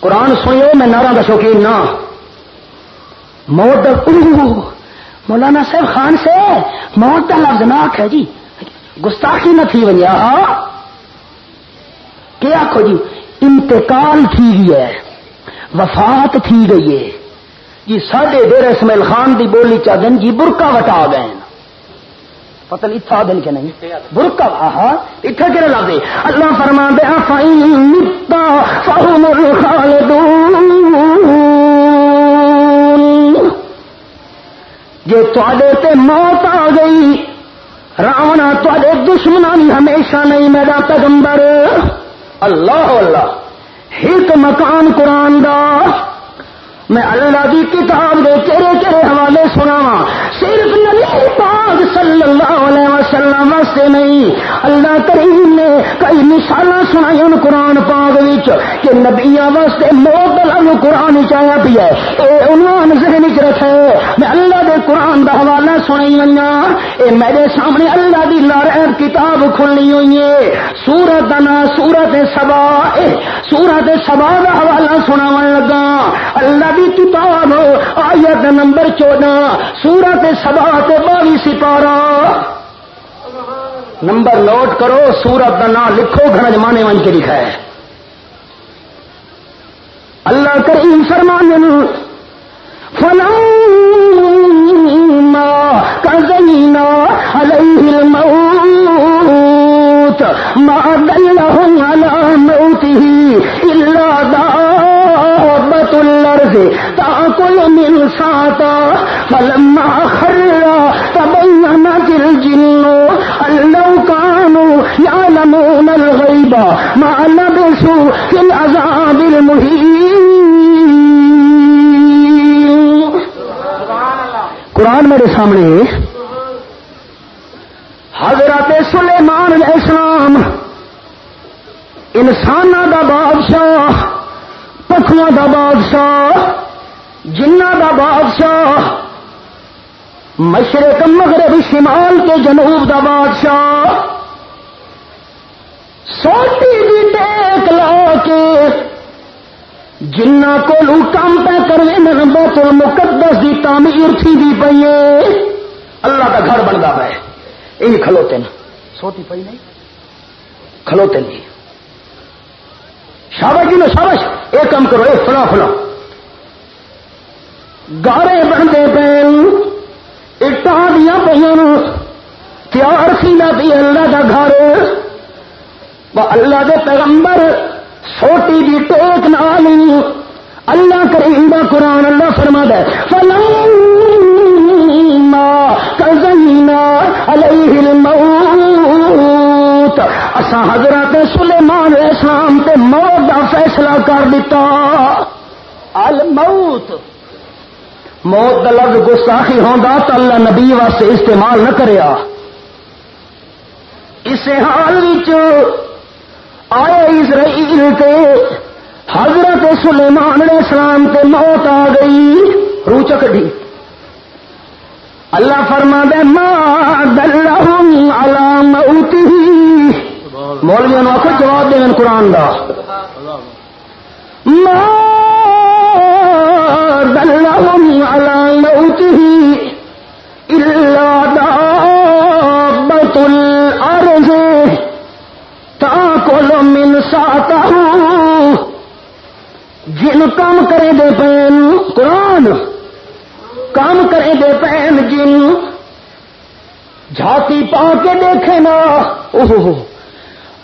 قرآن سنو میں نارا کا شوقین نہ۔ موت مولانا صاحب خان سے موت کا لفظ ناک ہے جی۔ گستاخی نہ تھی ونیا کیا آخو جی انتقال تھی گئی ہے، وفات تھی گئی ہے۔ جی ساڈے ڈیر اسماعیل خان دی بولی چا دن جی برکا وٹا گئے پتہ نہیں تھا دن کے نہیں۔ برکا آہا، اتھا کرے لا دے اللہ فرما دے فائن متا فهم الخالدون۔ جے تواڈے تے موت آ گئی، راونا تواڈے دشمناں ہمیشہ نہیں، میرا پیغمبر۔ اللہ اللہ۔ ایک مکان قرآن دا۔ میں اللہ دی کتاب دے کہڑے کہڑے حوالے سناوا صرف نبی پاک صلی اللہ علیہ وسلم واسطے نہیں، اللہ کریم نے کئی مثال سنائی ان قرآن پاک وچ کہ نبیاں واسطے موت لفظ قرآن چایا پیا اے عنوان ذہن وچ رکھے، میں اللہ دے قرآن دا حوالہ سنائی ویاں اے میرے سامنے اللہ دی لارے کتاب کھلنی ہوئی ہے۔ سورت دا نا سورت سبا، اے سورت سبا دا حوالہ سناون لگا۔ اللہ دی کتاب آیت نمبر چودہ، سورت سبا باوی سپارہ۔ نمبر نوٹ کرو، سورت کا نام لکھو گھر جمانے من کے لکھا ہے۔ اللہ کریم فرمان فلا كزينا عليه الموت، ما دلهم على موته إلا دابة الأرض تأكل من ساتا، فلما خر تبينت الجن أن لو كانوا يعلمون الغيب ما لبسوا في العذاب المهين قرآن میرے سامنے، حضرت سلیمان علیہ السلام انسان دا بادشاہ دا بادشاہ، جنہ دا بادشاہ، مشرق، مغرب، شمال کے جنوب دا بادشاہ۔ سوٹی بھی ٹیک لا کے جنہ کو لو کام پہ کرے بیت المقدس دی تعمیر تھی دی پئی اللہ کا گھر بنتا پہ یہ کھلوتے نا سوتی پئی نہیں۔ کھلوتے نہیں۔ شابش جی نو شابش ایک کام کرو، ایک فلا فلا گارے بنتے پین اٹا دیا پہ تیار سی پی اللہ کا گھر؟ اللہ دے پیغمبر سوٹی دی ٹوک نال اللہ کریم دا قرآن اللہ فرما دے فلما کزینا علیہ الموت اسا حضرت سلیمان علیہ السلام تے موت دا فیصلہ کر دیتا الموت۔ موت دا لفظ گستاخی ہوندا تو اللہ نبی واسطے استعمال نہ کریا۔ اس حال وچ آئے اسرائیل تے حضرت سلیمان علیہ السلام تے موت آ گئی۔ رو چکڑی اللہ فرما دے ما دلہم علی موتہ مولویوں نے آخر جواب دیں قرآن دا۔ ما دلہم علی موتہ الا دابت الارض تاکل من ساتا جن کام کرے دے پین قرآن، کام کرے دے پین جن۔ جھاتی پا کے دیکھے نا۔ اوہ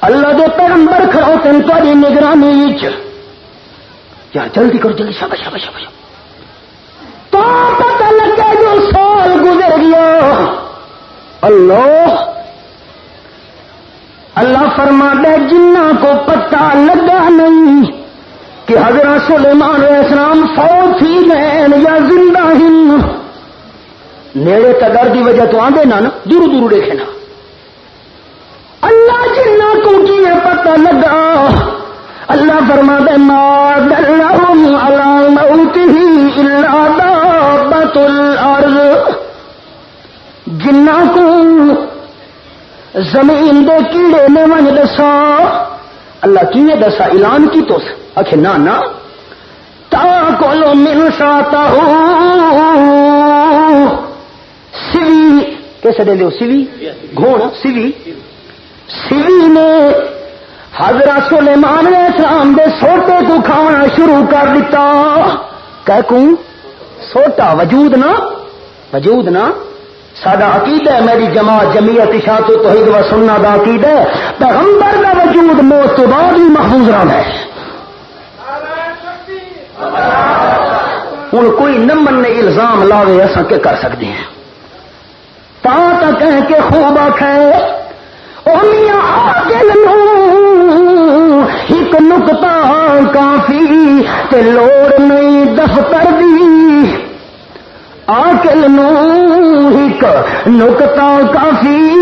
اللہ دے پیغمبر کھڑو تین تاری نگرانی یا جلدی کرو، جلدی شابا شابا شابا تو پتہ لگا جو سال گزر گیا۔ اللہ اللہ فرما دے جنہ کو پتہ لگا نہیں کہ حضرت سلیمان علیہ السلام فوت ہی گئے یا زندہ ہی نیڑے تدر دی وجہ تو آدھے نا دور دور دیکھے نا اللہ جنہ کو کی پتہ لگا اللہ فرما دے ما دلہم علی موتہ الا دابت الارض جنہ کو زمین دے کیڑے نے من دسا۔ اللہ کی دسا؟ اعلان کی تو۔ آخ نہ نہ۔ تا کولو مل ساتا ہو سوی۔ کیسے دے لو سوی؟ گھوڑ سوی؟ سوی نے حضرت سلیمان علیہ السلام دے سوٹے کو کھانا شروع کر دیتا۔ کہ سوٹا وجود نا وجود نا سڈا عقید ہے، میری جماعت جمعیت اشاعت توحید و سننا دا عقید ہے۔ پیغمبر کا وجود موت تو بعد ہی محفوظ رہنا ہے۔ ہوں کوئی نمن نے الزام لاوے اصا کیا کر سکتے ہیں۔ تا تک کہہ کے خوب آخ ایک نکتا کافی تے لوڑ نہیں دفتر دی۔ آکل نو ایک نکتا کافی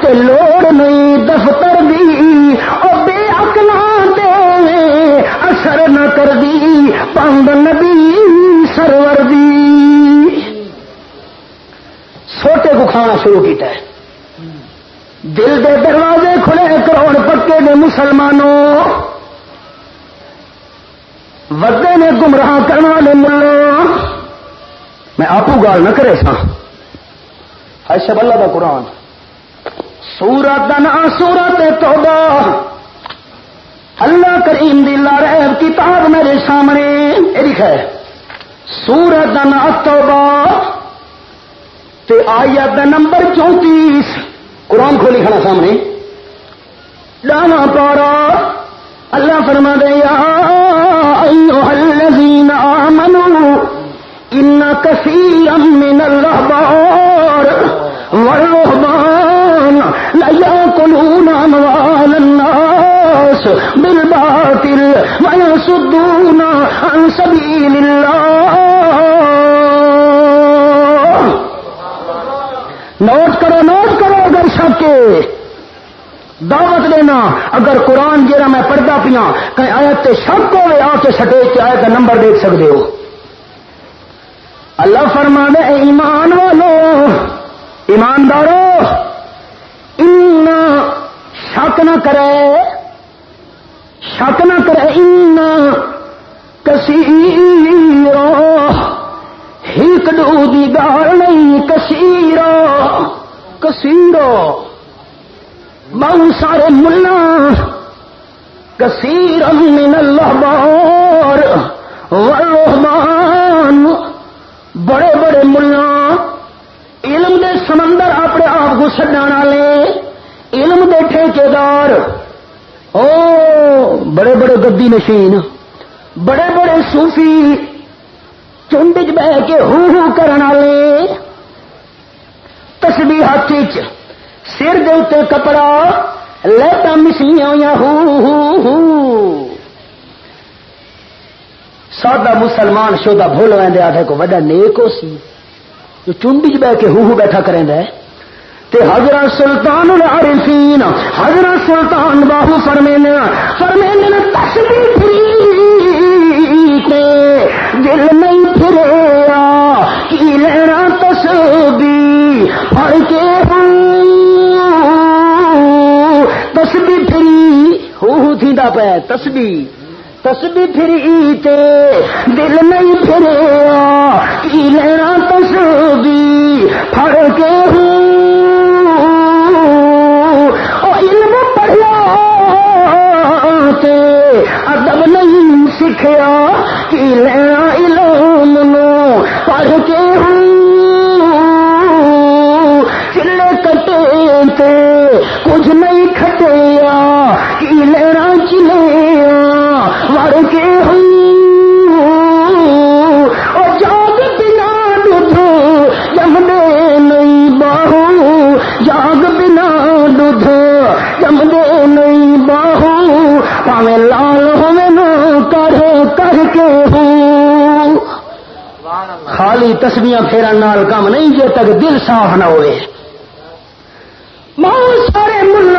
تے لوڑ نہیں دفتر دی۔ او بے اکلا دے اثر نہ کر دی۔ پنڈ نبی سرور دی۔ سوٹے کو کھانا شروع کیتا ہے۔ دل دے دروازے کھلے کروڑ پکے نے مسلمانوں۔ ودے نے گمراہ کرنے والے ملا میں آپ گال نہ کرے سا اللہ کا قرآن۔ سورت نا سورت توبہ۔ اللہ کریم دی ریب کتاب میرے سامنے۔ یہ لکھا ہے۔ سورت نا توبہ۔ تے آیت نمبر چونتیس۔ قرآن کھولی کھڑا سامنے۔ لانا پارا۔ اللہ فرما دے یا ایوہ الذین آمنوا ان کثیرا من الرہبار والرہبان لیاکلون اموال الناس بالباطل ویسدون عن سبیل اللہ نوٹ کرو نوٹ کرو اگر شک دعوت دینا اگر قرآن جہاں میں پڑھتا پیا، کہیں آیت تے شک ہوئے، آ کے سٹیج کے آیت کا نمبر دیکھ سکتے ہو۔ اللہ فرما دے ایمان والو، ایماندارو ان شک نہ کرے، شک نہ کرے ان کثیر ہی کڈو دی گال نہیں کثیر کثیر بہت سارے ملا کثیر من اللہ بار بڑے بڑے ملا، علم دے سمندر اپنے آپ کو سڈا والے، علم دے ٹھیکے دار او، بڑے بڑے گدی نشین، بڑے بڑے صوفی چنڈ چ بہ کے ہو ہو کرن والے۔ تسبیح چ سر دے اتنے کپڑا لتا مسلیاں ہوئی ہو ہو ہو۔ سادہ مسلمان شودا بھول وے آدھے کو وڈا نیک ہو سی۔ جو چنڈی چ بہ کے ہو ہو بیٹھا کریں دے تے حضرت سلطان العارفین، حضرت سلطان باہو فرمین فرمین تسبیح پھری تے دل نہیں پھریا کی لینا تسبیح۔ پڑھ کے ہو پہ تسبیح۔ تسبیح پھری تے دل نہیں پھریا کی لینا تسبیح پڑھ کے ہوں۔ علم پڑھیا تے ادب نہیں سیکھیا کی لینا علم نو پڑھ کے ہوں۔ تے کچھ نہیں کھٹیا کی لینا چلیا وڑ کے ہوں اور جاگ بنا دودھ جمدے نہیں باہو۔ جاگ بنا دودھ جمدے نہیں باہو۔ پاوے لال ہوے نو کر کر کے ہوں خالی تسبیاں پھیرن نال کام نہیں، جے تک دل صاف نہ ہوئے بہت سارے ملا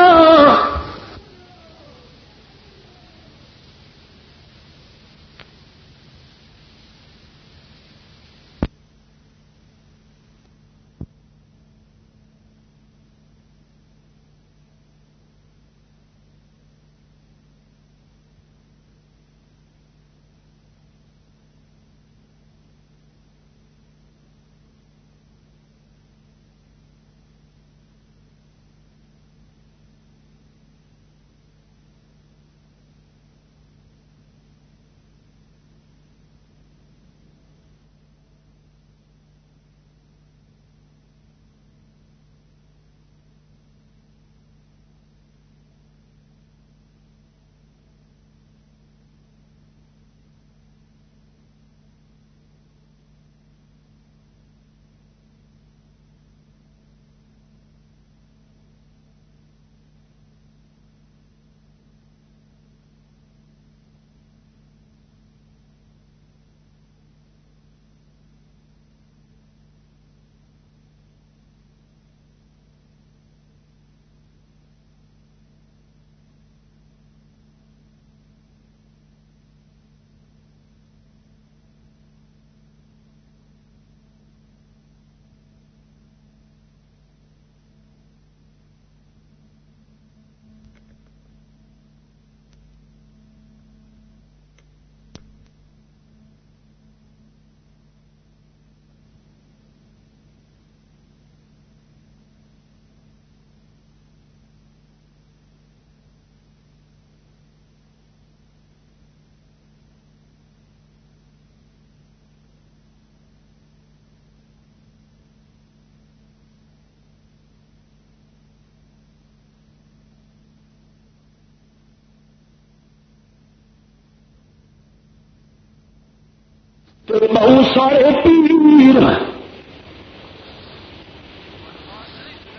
بہت سارے پیر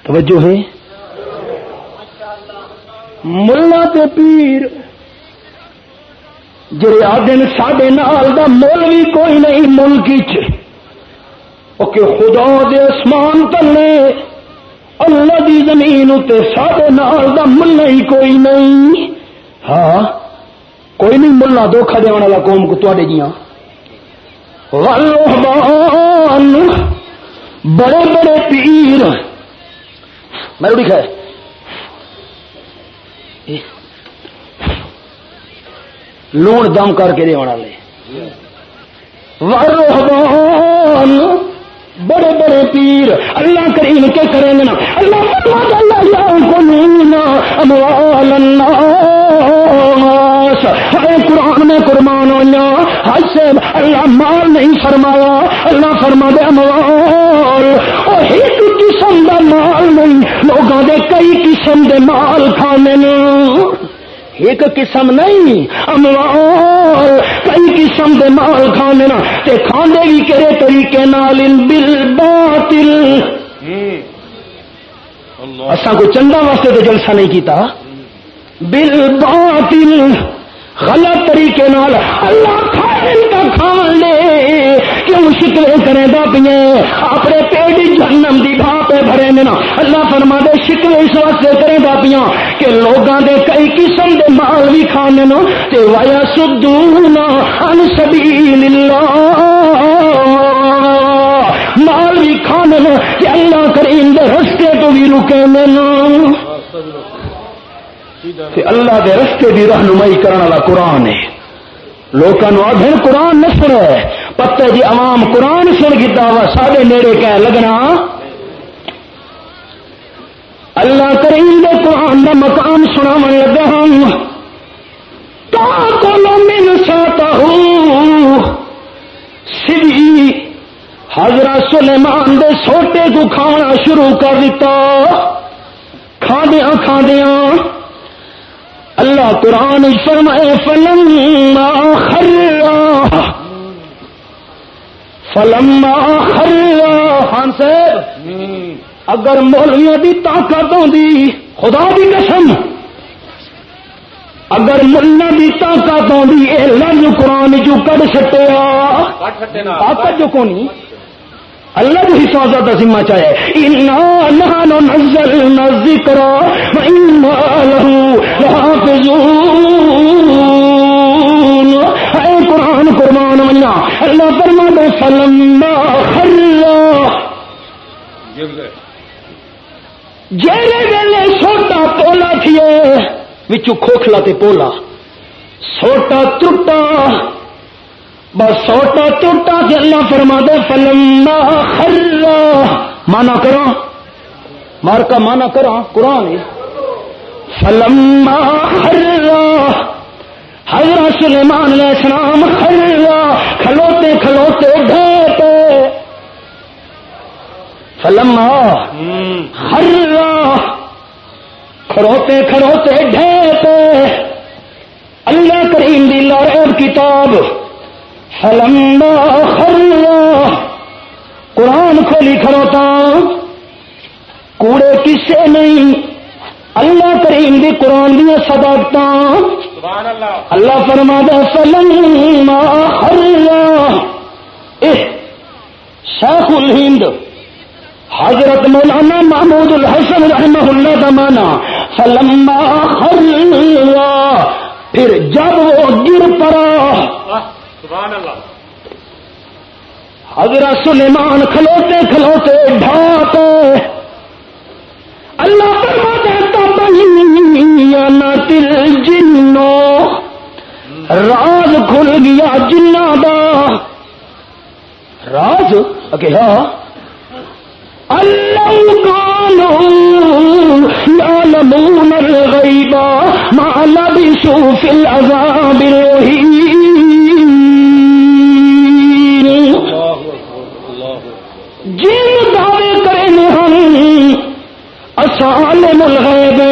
توجہ ہے؟ ملا تے پیر۔ جڑے آدھے سڈے نال دا مل بھی کوئی نہیں ملک کہ خدا دے اسمان تلے، اللہ دی زمین اتنے سڈے نال دا ملنا ہی کوئی نہیں۔ ہاں کوئی نہیں ملنا دھوکھا دے والا قوم کو تے جیاں۔ بڑے بڑے پیر. میں لکھا ہے. لون دم کر کے دے والے. بڑے بڑے پیر. اللہ کریم کے کریں گے نا. اللہ قرآن میں قربان ہونا حج سے اللہ مال نہیں فرمایا اللہ فرما دے اموال۔ ایک قسم کا مال نہیں لوگوں دے کئی قسم دے مال کھانے ایک قسم نہیں اموال۔ کئی قسم دے مال کھانے نا تے کھانے بھی کہڑے طریقے نال بل باطل۔ اصا کو چندا واسطے تو جلسہ نہیں کیتا۔ بل باطل۔ غلط طریقے نال اللہ کھائن کا کھان لے کیوں شکوے کرے دا پیے اپنے پیٹ جہنم دی بھا پہ بھرے میں نا۔ اللہ فرما دے شکوے اس واسطے کرے دا پیاں کہ لوگاں دے کئی قسم دے مال بھی کھانے نا تے ویا سدونا ان سبیل اللہ مال بھی کھانے نا کہ اللہ کریم دے رستے تو بھی رکے نا۔ کہ اللہ دے رستے دی رہنمائی کرنے والا قرآن ہے۔ لوگوں آدھے قرآن نہ سنا ہے پتے جی عوام قرآن سن کی دعوی سارے نیڑے کہ لگنا۔ اللہ کریم دے قرآن دا مقام سنا ہاں۔ من لگا ہوں کو مل ساتا ہوں سی حضرت سلیمان دے سوٹے کو کھانا شروع کر دیتا۔ کھاندیاں کھاندیاں اللہ قرآن فرمائے فلم خرا۔ فلم خرا۔ خان سے اگر مولویوں کی طاقت ہوتی خدا کی قسم۔ اگر ملا کی طاقت آتی یہ لفظ قرآن جو کٹ سٹیا طاقت جو کونی؟ اللہ کی حفاظت کا ذمہ چاہے۔ نہانو نزل ذکر اے قرآن قربان منا اللہ فرما دے فلم جیرے ویلے سوٹا پولا تھے وچو کھوکھلا تے پولا۔ سوٹا ٹوٹا بس سوٹا ٹوٹا کہ اللہ فرما دے فلم خرا۔ مانا کرو مار کا مانا کرو، قرآن فلم خرا۔ حضرت سلیمان علیہ السلام خرا۔ کھلوتے کھلوتے ڈھے فلم خرا۔ کھڑوتے کھڑوتے ڈھے اللہ کریم دی لوریب کتاب۔ فلما خرا قرآن کھولی کھڑوتا کوڑے کسے نہیں۔ اللہ کریم دی قرآن دیا صداقت اللہ فرما دے فلما خرا۔ شیخ الہند حضرت مولانا محمود الحسن رحمہ اللہ کا مانا فلما خرا۔ پھر جب وہ گر پڑا سبحان اللہ۔ حضرت سلیمان کھلوتے کھلوتے ڈھاتے اللہ فرماتا بنیانا تل جنو راز کھل گیا جنا دا۔ راز؟ اکے ہاں۔ اللہ کانو یعلمون الغیبا ما لبسو فی العذاب الرحیم جن دعوے کرے ہم اصال الغیب۔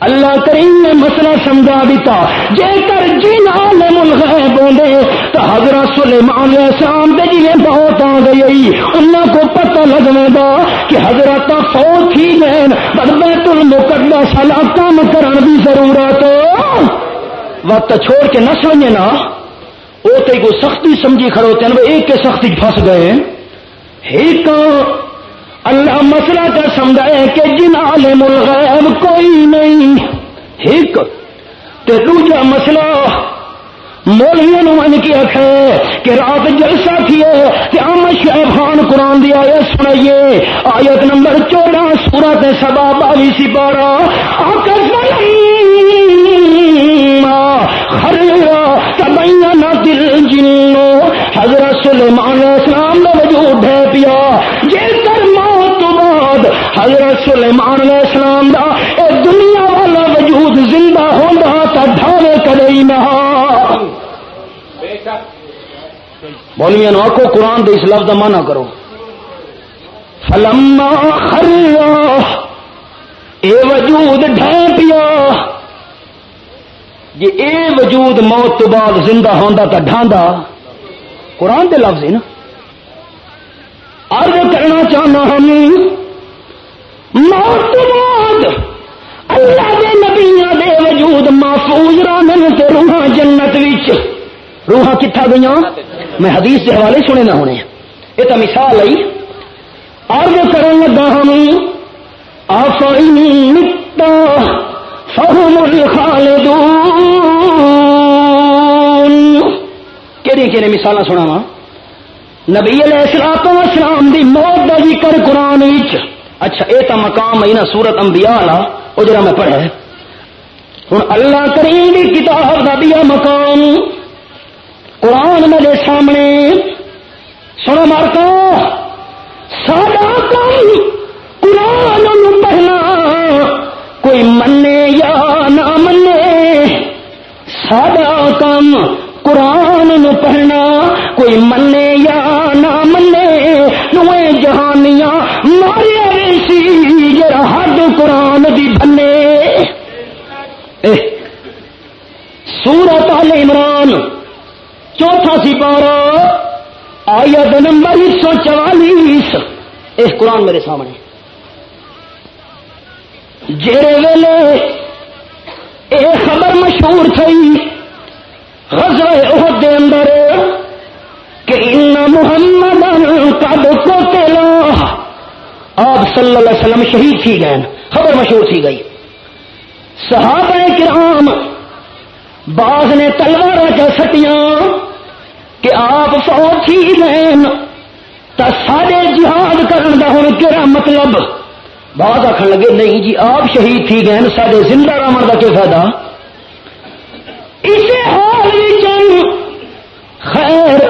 اللہ کریم نے مسئلہ سمجھا دیتا۔ جے کر جن عالم الغیب ہوندے تو حضرت سلیمان علیہ السلام دے جی بہت آ گئی انہوں کو پتہ لگنے گا کہ حضرت فوت ہی گئے پر بیت المقدس سلا کام کرن دی ضرورت۔ وقت چھوڑ کے نہ سمجھے نا وہ تو کوئی سختی سمجھی کھڑوتے ہیں ایک کے سختی پھنس گئے ایک اللہ مسئلہ کا سمجھائے کہ جن عالم الغیب کوئی نہیں۔ ایک تو دوجا مسئلہ، مولوی من کی اکھ کہ رات جلسہ کیے کہ ہم شیب خان قرآن دی آیت سنائیے۔ آیت نمبر چودہ، سورت سبا بالی سی پارا نہ دل جنو حضرت سلیمان علیہ السلام نے جے کر موت بعد حضرت سلیمان علیہ السلام دا اے دنیا والا وجود زندہ ہوندا تا ڈھاوے کدی نہ مولویا نو آخو قرآن دے اس لفظ کا مانا کرو۔ فلما خرا، اے وجود ڈھے پیا جی اے وجود موت تو بعد زندہ ہوندا تا ڈھاندا۔ قرآن دے لفظ ہے نا۔ عرض کرنا چاہنا ہم موت تو بعد اللہ دے نبیاں دے وجود محفوظ رہن تے روحاں جنت وچ، روحاں کتھا گئیاں؟ میں حدیث کے حوالے سنے نہ ہونے یہ تو مثال آئی عرض کرن لگا ہم آفرین متا فہم الخالدون۔ کہڑی کہڑی مثال سنا وا نبی علیہ السلام اسلام دی موت کا ذکر قرآن اچھا یہ تو مقام ہے نا سورت انبیاء والا وہ جرا میں پڑھا ہے۔ ہوں اللہ کریم دی کتاب کا بھی مقام۔ قرآن میرے سامنے، سنو مارکا سارا کام قرآن پڑھنا۔ کوئی منے یا نہ منے سارا کام قرآن پڑھنا۔ کوئی منے جہانیاں ماریا سی حد قرآن دی بنے سورت عال عمران، چوتھا سپارہ، آیت نمبر ایک سو چوالیس۔ اس قرآن میرے سامنے۔ جیرے ویلے اے خبر مشہور تھی غزوہ احد دے اندر کہ ان محمد قد قتل آپ صلی اللہ علیہ وسلم شہید تھی گئے۔ خبر مشہور تھی گئی۔ صحابہ کرام، بعض نے تلوار چ سٹیاں کہ آپ فوج ہی گئے۔ تو سارے جہاد کرن دا ہوں کہڑا مطلب؟ بعض آخر لگے، نہیں جی آپ شہید تھی گئے، سارے زندہ رہن کا کیا فائدہ؟ اسے حال چل خیر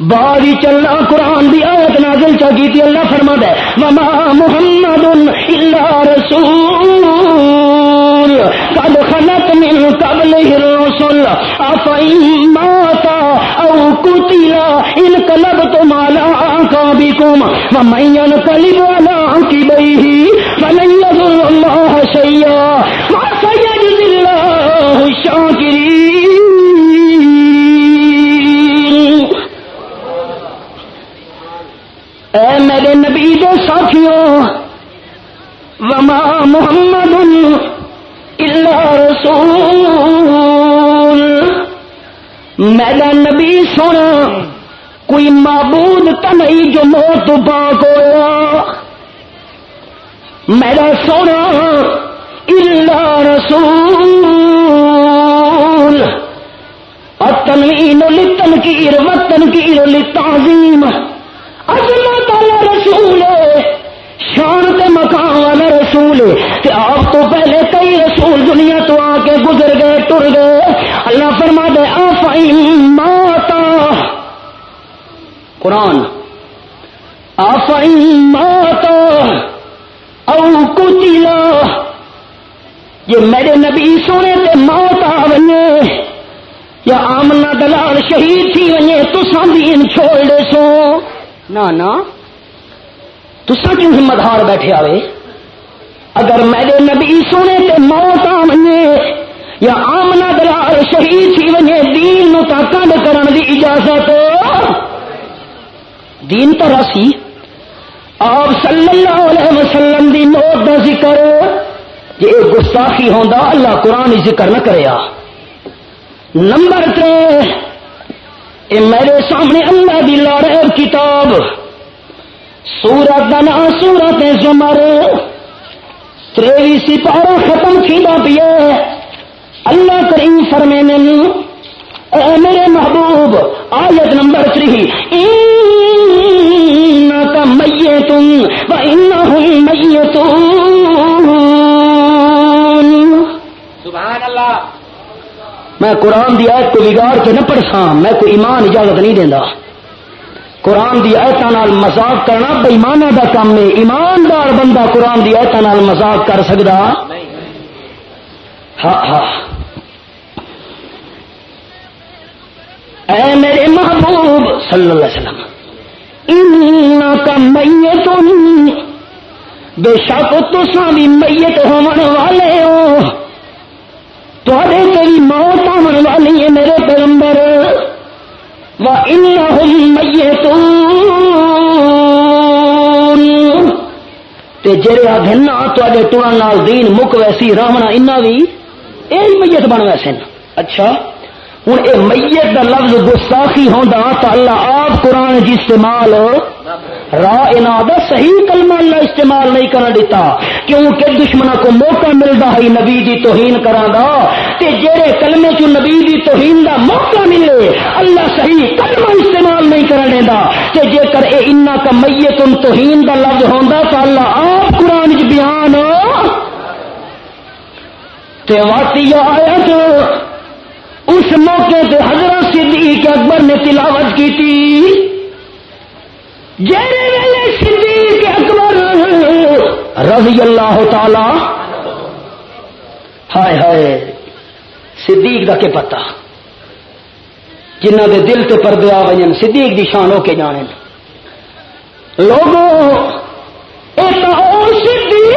باری چلنا، قرآن دی آیت نازل چا کی اللہ فرما دے وما محمد الا رسول۔ قد خلت من قبله الرسل۔ افئن مات او قتل انقلبتم على اعقابكم ومن ينقلب على عقبيه فلن يضر الله شيئا۔ وسيجزي الله الشاكرين نبی دے ساتھیوں، وما محمد الا رسول۔ میرا نبی سونا، کوئی معبود تو نہیں جو موت پاک ہوا میرا سونا، الا رسول۔ التنوین للتنکیر والتنکیر للتعظیم عظمت والا رسول شان کے مقام والا رسول کہ آپ تو پہلے کئی رسول دنیا تو آ کے گزر گئے، ٹر گئے۔ اللہ فرما دے آفائی ماتا۔ قرآن آفائی ماتا۔ او کچلا یہ میرے نبی سونے تے موت آ ونجے یا آمنا دلال شہید تھی ونجے تو دین چھوڑ دے سو۔ نہ۔ تسا کیوں ہمت ہار بیٹھے آئے اگر میرے نبی سونے تے موت آ ونجے یا آمنا دلال شہید تھی وجے دین نو تا کنڈ کرن دی اجازت۔ دین تو راسی آپ صلی اللہ علیہ وسلم دی موت دا ذکر، یہ گستاخی ہوندا، اللہ قرآن ذکر نہ کریا نمبر ترے، اے میرے سامنے اللہ دی لاڑے کتاب۔ سورت نام سورت زمر۔ تریوی سپارہ ختم کھیلا پیے اللہ کریم فرمینے اے میرے محبوب آیت نمبر تری۔ کا میے تم میے سبحان اللہ میں قرآن دی آیت کو بگاڑ کے نہ پڑھسا میں کوئی ایمان اجازت نہیں دینا قرآن دی آیتوں مذاق کرنا بےمانہ دا کام ہے ایماندار بندہ قرآن دی آیتوں مذاق کر سکتا ہاں ہاں اے میرے محبوب صلی اللہ علیہ وسلم کا میت بے شک تسا بھی میت ہون والے ہو۔ تے تیری موت آن والی ہے میرے پیغمبر۔ و انہم تے جڑے آدھن ٹرن نال دین مک ویسی رامنا انہاں بھی اے میت بن ویسے اچھا۔ ہوں یہ میت کا لفظ گستاخی ہوتا تو اللہ آپ قرآن جی استعمال راہ انہوں صحیح کلمہ اللہ استعمال نہیں کرنا دیتا۔ کیونکہ دشمنوں کو موقع ملتا ہے نبی دی توہین کرا دا۔ تے جڑے کلمے چ نبی دی توہین دا موقع ملے، اللہ صحیح کلمہ استعمال نہیں کرنا دیتا تے جے کر اے انا کا میت ان توہین دا لفظ ہوندا تو اللہ آپ قرآن چ بیان۔ تے واقعی آیا تو اس موقع پہ حضرت صدیق اکبر نے تلاوت کی تھی۔ جیرے ویلے صدیق اکبر رضی اللہ تعالی۔ ہائے ہائے، صدیق کا کہ پتا جنہ دے دل تے پردے آ وجن صدیق دی شان ہو کے جانے لوگوں ایک اور صدیق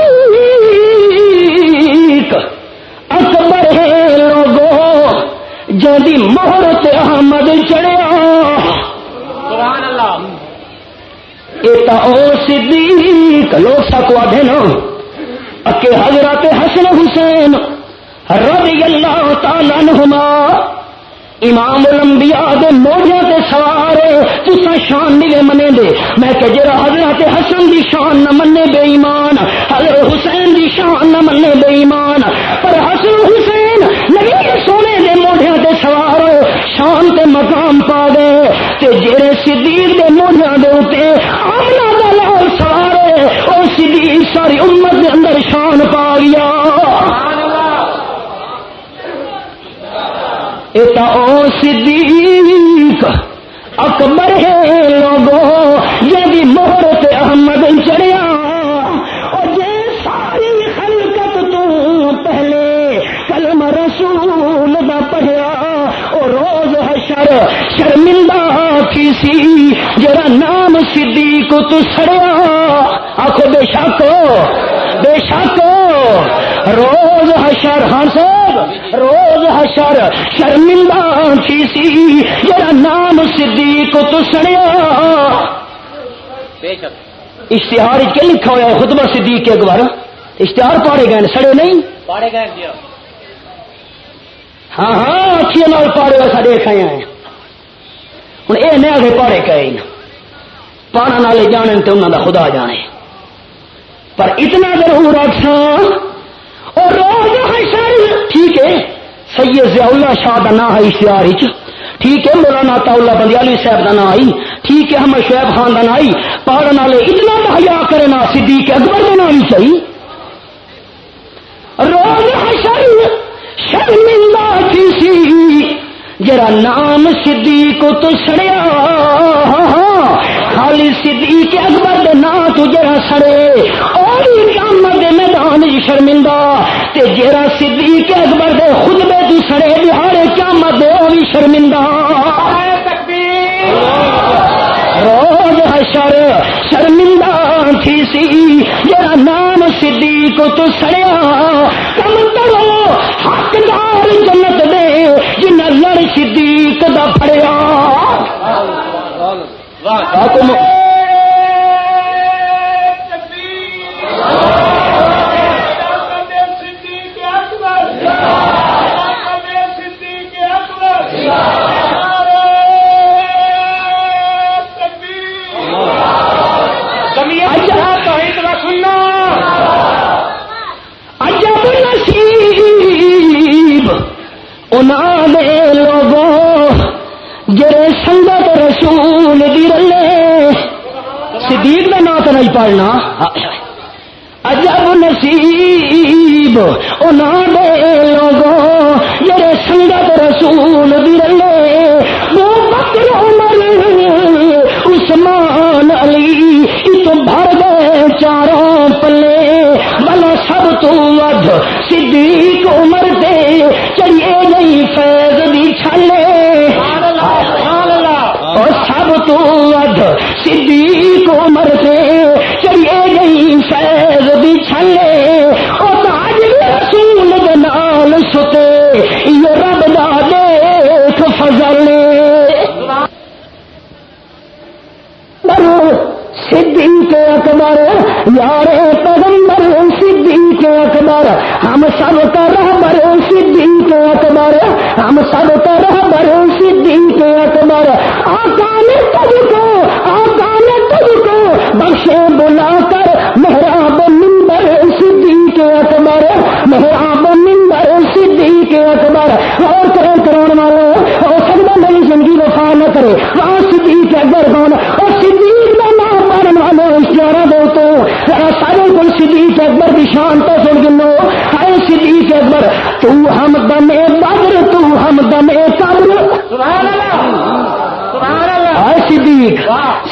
جدی مہر تے احمد یہ تو او صدیق لوگ سکو آدھے نا۔ اکے حضرت حسن حسین رضی اللہ تعالی عنہما امام الانبیاء دے موڑیاں تے سوارے تسا شان نہیں منے دے میں کہ جرا حضرت حسن دی شان نہ منے بے ایمان حضرت حسین دی شان نہ منے بے ایمان پر حسن حسین نبی سونے دے موڑیاں تے سوار شان تے مقام پا گئے تے جڑے صدیق دے موڑیاں دے اوتے آمنا دا لال سوارے، او صدیق ساری امت دے اندر شان پا گیا۔ سبحان ایتا او صدیق اکبر ہے لوگوں جدی مہر تے احمد چڑھیا حشر شرمندہ کی سی جرا نام صدیق تو سڑیا۔ آخو بے شک بے شک۔ روز حشر ہاں صاحب روز حشر۔ شرمندہ کی سی جرا نام صدیق تو سڑیا۔ بے شک۔ اشتہار کے لکھا ہوا ہے؟ خطبہ صدیق کے اخبار اشتہار پاڑے گئے سڑے نہیں؟ پاڑے گئے جی۔ ہاں ہاں اچھی نال پاڑے ویسا دیکھ آئے ہیں۔ ہوں یہ نیا کے پاڑے کہے پاڑا نالے جانے تو انہوں دا خدا جانے۔ پر اتنا ضرور رکھا اور روز حشر ٹھیک ہے۔ سید ضیاء اللہ شاہ کا نام ہے اشتہار ٹھیک ہے، مولانا اللہ بندیالی صاحب کا نام آئی۔ ٹھیک ہے، ہمیں شعیب خان کا نام آئی۔ پہاڑ والے اتنا مہیا کرے نا صدیق اکبر کا نام چاہیے روز حشر شرمندہ کی جرا نام صدیق تو سڑیا۔ خالی صدیق اکبر دے نا تو جرا سڑے۔ اور قیامت دے میدان وچ شرمندہ۔ تے جرا صدیق اکبر دے خطبے تو سڑے۔ بہاڑے قیامت دے او بھی شرمندہ۔ روز حشر نبی سی جڑا نام صدیق تو سڑیا۔ کم کرو حقدار جنت دے جنا لڑ صدیق دا پھڑیا۔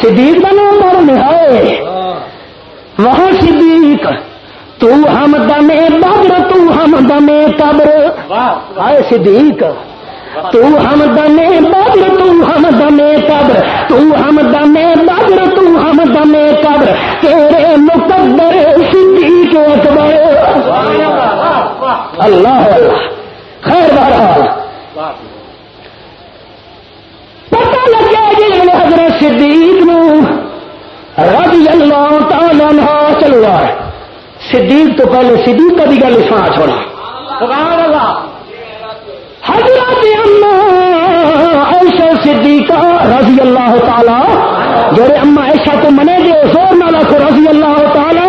صدیق صدیق کا نام پڑھنے ہے۔ وہاں صدیق، تو ہم دمے بدر، تو ہم دمے قبر۔ ہائے صدیق، تو ہم دمے بدر، تو ہم دمے قبر۔ تو ہم دمے بدر، تو ہم دمے قبر۔ تیرے مقدر صدیق اکبر۔ اللہ اللہ خیر بہرحال پتہ لگا جی حضرت صدیق نو رضی اللہ تعالی عنہ چلو ہے۔ صدیق تو پہلے صدیق کا بھی گل سنا چھوڑا۔ سبحان اللہ حضرت اما عائشہ صدیقہ رضی اللہ تعالی جڑے اما عائشہ تو منے دے زور نہ رکھو رضی اللہ تعالی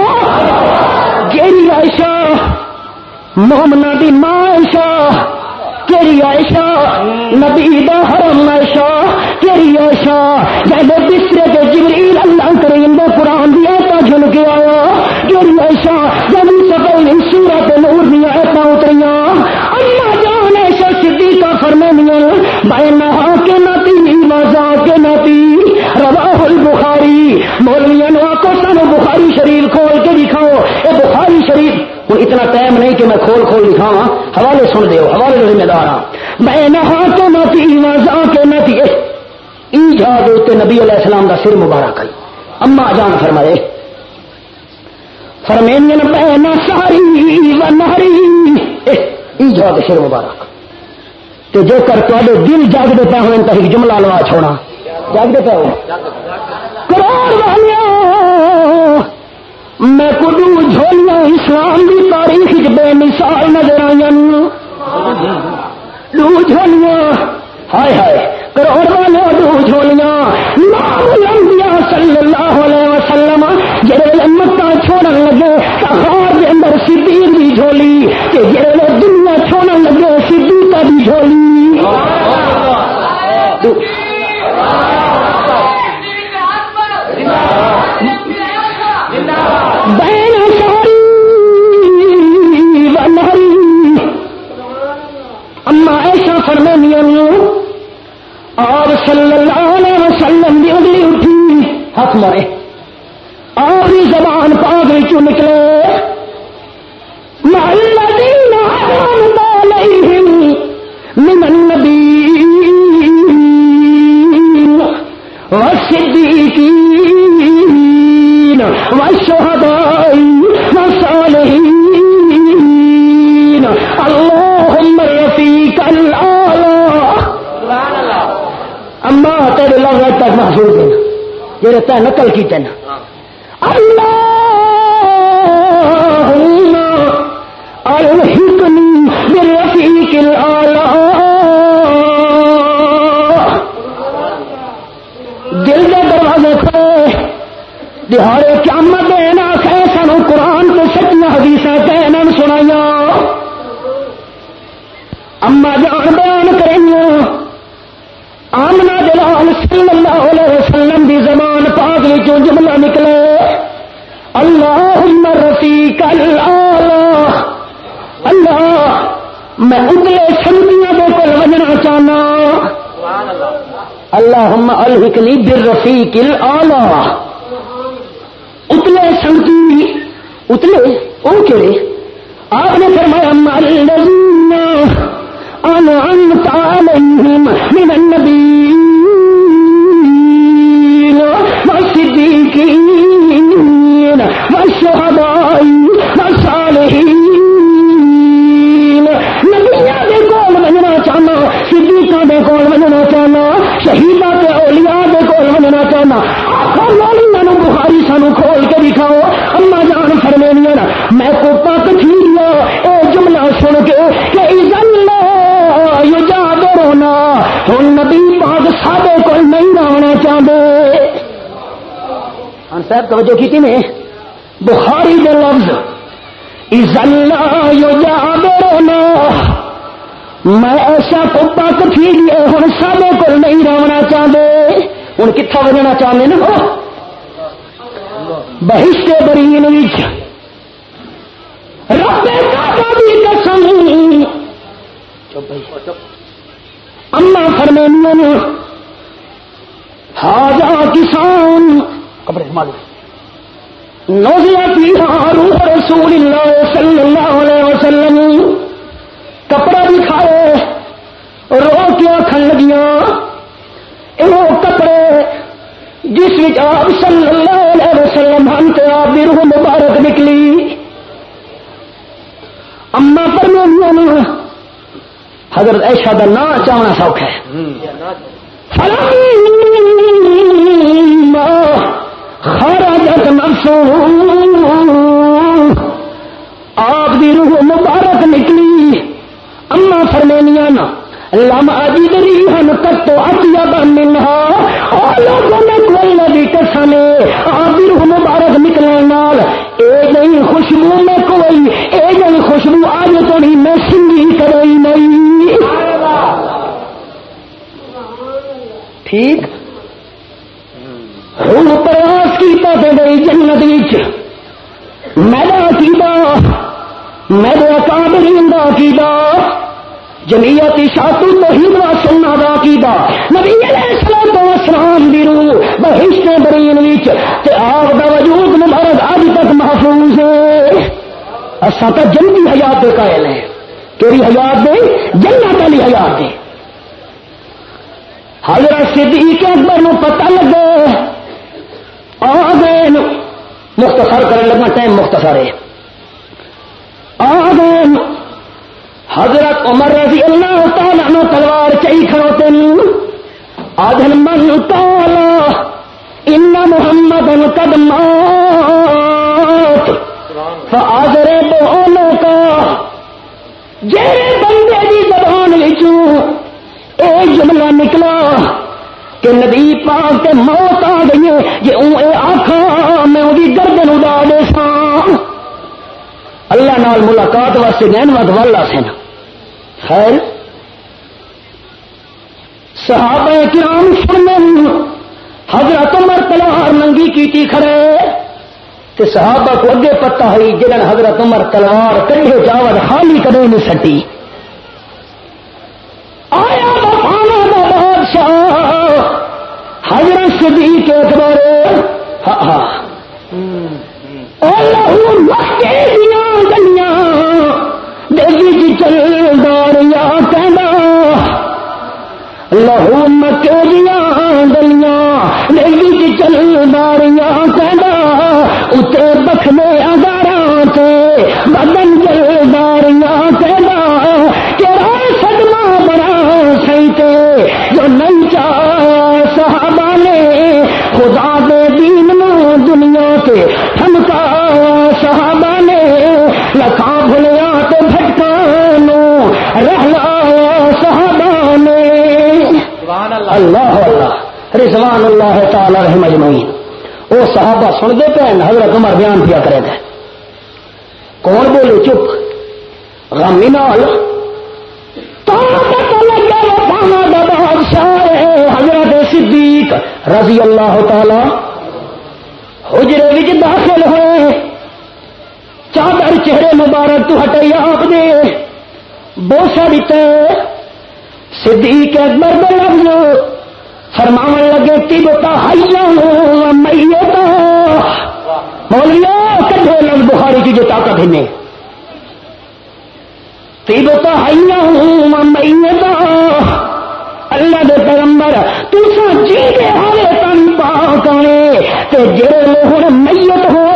جیڑی عائشہ مومنا دی ماں عائشہ تیری عائشہ نبی دا حرم عائشہ تیری عائشہ جب بسترے تے جبریل اللہ کریم دے قرآن دی آیتاں جھل کے آیا، تیری عائشہ جب سبھی سورت نور دی آیتاں اتریاں۔ اللہ صدیقہ فرمانیاں بینہ کے نتی وزا کے نتی رواہ البخاری۔ مولویاں نو آکو سانو بخاری شریف کھول کے دکھاؤ۔ اے بخاری شریف ہوں اتنا ٹائم نہیں کہ میں کھول کھول لکھاوا حوالے سن دیو، حوالے ذمہ دار ہاں میں نہا کے نتی وزا کے نتی ایجاد ہوتے نبی علیہ السلام دا سر مبارک ہے۔ اما جان فرمائے فرمینین بین ساری و نہری ایجاد سر مبارک۔ تو جو کر تے دل جاگتے پہ ہوئے تو ایک جملہ لوا چھوڑا۔ جاگتے پہ ہو کروڑ والیا میں کدو جھولیاں، اسلام کی تاریخ بے مثال نظر آئی لو جھولیاں۔ ہائے ہائے۔ کروڑ والے دو جھولیاں نام صلی اللہ علیہ وسلم جڑے مکہ چھوڑن لگے غار دے اندر صدیق دی جھولی تے جڑے دنیا چھوڑن لگے، صدیقہ دی جھولی۔ بین ساری و نہری اما ایسا فرمانیاں صلی اللہ علیہ وسلم دی اگلی اٹھی، ہاتھ مارے۔ اور زبان پاگ چو نکلے۔ الذين أنعم عليهم من النبيين والصديقين والشهداء والصالحين تک محفوظ ہیں۔ جہے تے نقل کیتے نا۔ اللہ الحقنی بالرفیق الاعلی دل کے دروازے کھولے دہاڑے قیامت دینا کہ سانو قرآن تو سچیاں حدیث کہنا سنایا اما جان میں اتلے سنگیاں دے کول وجنا چاہنا۔ اللہ اللہم الحقنی بالرفیق الاعلی۔ اتلے سنگی اتلے او کہڑے آپ نے فرمایا، الذین انعمت علیہم من النبیین والصدیقین والشہداء وجنا چاہنا نو بخاری سانو کھول کے دکھاؤ اما جان فرمینیا نا میں کو پک تھی اے جملہ سن کے کہ لا یجادرنا ہن نبی پاک ساڈے کول نہیں رہنا چاہندے ہن صاحب توجہ کیتی نے بخاری دے لفظ یجادرنا میں ایسا پپا کتھی گئے ہوں سارے کو نہیں رہنا چاہتے ہوں کتوں بجنا چاہتے نا بہشتے برین اما فرمینیا نے ہاجا کسان کپڑے نوزیا فیہا روح رسول اللہ صلی اللہ علیہ وسلم۔ کپڑا بھی کھائے رو کے آخر لگیا یہ کپڑے جس وچ آپ صلی اللہ علیہ وسلم ہم تو آپ کی روح مبارک نکلی۔ اما پر حضرت ایشا کا نام چاہنا سوکھ ہے۔ فلما خرجت نفسه آپ دی روح مبارک نکلی۔ اما فرمینیا نا لم اجد ریحن تک تو اتیا منہا اور لوگوں نے کوئی نبی کسانے آپ دی مبارک نکلنے نال۔ اے نہیں خوشبو میں کوئی، اے نہیں خوشبو آج تو نہیں، میں سنگی کرئی نہیں۔ ٹھیک؟ روح پرواز کی پاتے گئی جنت وچ۔ میرا عقیدہ میرے اکابرین دا عقیدہ۔ جمعیت شاطو توحید و سننا دا عقیدہ نبی علیہ الصلوۃ والسلام دی روح بہشت برین وچ تے آپ دا وجود مبارک اج تک محفوظ ہے۔ اساں تا جنتی حیات دے قائل ہیں۔ تیری حیات دے؟ جنت والی حیات دے۔ حضرت صدیق اکبر نو پتہ لگے۔ آ گئے مختصر کرنے لگا ٹائم مختصر ہے۔ آ گئے حضرت عمر رضی اللہ تعالیٰ نو تلوار چئی کھڑوتے نہیں آدھن من تالا ان محمد قد مات۔ فآذر دونوں کا۔ جہے بندے دی زبان وچوں اے جملہ نکلا کہ نبی پاک تے موت آ گئی ہے جی اون اے آخا میں وہی گردن اڑا دے سا اللہ نال ملاقات واسطے گہن وقت والا سن خیر؟ صحابہ کرام سنن حضرت عمر تلوار ننگی کیتی کھڑے کہ صحابہ کو اگے پتا ہوئی جنہوں حضرت عمر تلوار کٹھے جاور خالی کدے نہیں سٹی۔ آیا بفانا دا بادشاہ، حضرت صدیق اکبر۔ ہاں ہاں۔ لہو مکے دیا گلیاں دلی جی چل داریا لہو مکے دیا گلیاں چل داریا کہنا اتنے بخنے اگارا تے بدن جل داریا تیرا سدما بڑا سی تے، جو نہیں چاہ صحابہ نے خدا دے ہم کا صحابہ نے لکھا بھولیا تو بھٹکانو رہلا اللہ اللہ رضوان اللہ تعالی رحم اجمعین۔ وہ صحابہ سن دے پہ حضرت عمر بیان کیا کرے تھے۔ کون بولے چپ؟ غمی نال۔ حضرت صدیق رضی اللہ تعالی۔ حجرے وچ داخل ہوئے۔ چادر چہرے مبارک تو ہٹائی آپ دے بوسا دیتے صدیق اکبر دے لفظ فرماون لگے تیبتا حیاں میتا مولیا کٹھے لفظ بخاری کی جو طاقت ہے۔ تیبتا حیاں میتا اللہ دے پیغمبر تسا جی دے ہارے تن پاک آنے تے جڑے لوگ ہن میت ہو،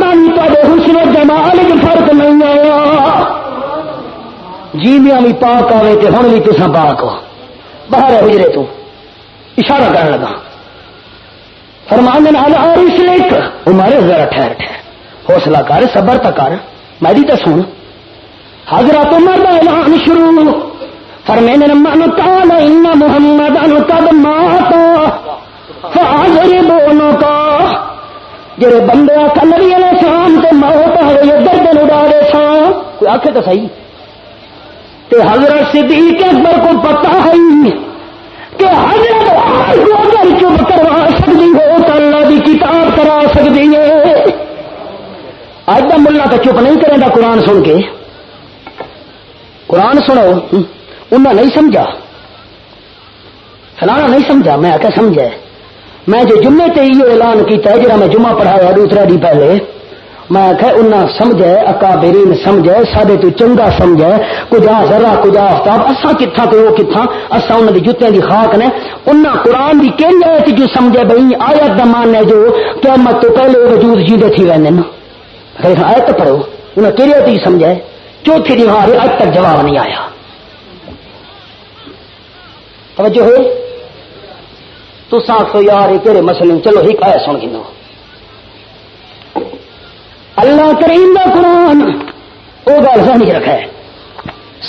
تن تے حسن جمال فرق نہیں آیا جی میں بھی پاک آوے تے ہن بھی تسا پاک ہو۔ باہر حجرے تو۔ اشارہ کرنے لگا۔ فرمان نال اور اس لیک عمر ذرا ٹھہر ٹھہر۔ حوصلہ کر، صبر تک کر۔ میں تو سن۔ حضرت عمر کا اعلان شروع۔ فرمین من قال ان محمد ان قد مات فاجر بونو کا جڑے بندے آخر نبی علیہ السلام تے موت ہوئی گردن اڑا دے سا کوئی آخے تو صحیح؟ تے حضرت صدیق اکبر کو پتا ہے کہ حضرت کو اگر چپ کروا سکتی ہو تو اللہ کی کتاب کرا سکتی ہے۔ اج کا ملا تو چپ نہیں کرے گا قرآن سن کے۔ قرآن سنو۔ انہیں نہیں سمجھا۔ فلانا نہیں سمجھا۔ میں آ سمجھا میں جو جمعے تے یہ اعلان کیتا ہے، جڑا میں جمعہ پڑھایا دوسرا دی پہلے۔ میں آخ انہیں سمجھے، اکابرین سمجھے سارے تو چنگا سمجھے۔ کجا ذرا، کجا آفتاب اسا کتھا تو وہ کتھا اسا انہوں دی جتنے دی خاک نے۔ انہاں قرآن دی کہی آیت جو سمجھے بھئی، آیت دا مان ہے جو، قیامت تو پہلے وجود جیدے تھی رہنے نا۔ آیت پڑھو۔ انہیں کہی آیت جو سمجھے؟ چوتھی دی ہاں آج تک جواب نہیں آیا۔ توجہ ہوئے تو ساتھ یار، یہ کہڑے مسئلے چلو، ایک آیا سن گنو۔ اللہ کریم دا قرآن وہ گل سمجھ رکھا ہے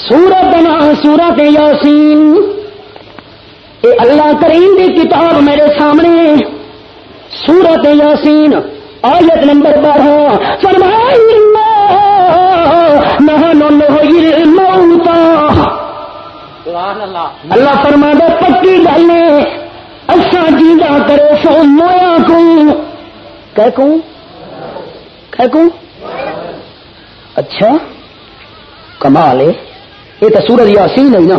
سورت بنا سورت یاسین۔ اے اللہ کریم دی کتاب میرے سامنے۔ سورت یاسین آیت نمبر بارہ۔ سبحان اللہ۔ اللہ فرما دے پکی گل نے اچھا جیدا کرے سو مویا کو کہ کوں اچھا کمال ہے۔ یہ تو سورج یاسین ہے نا۔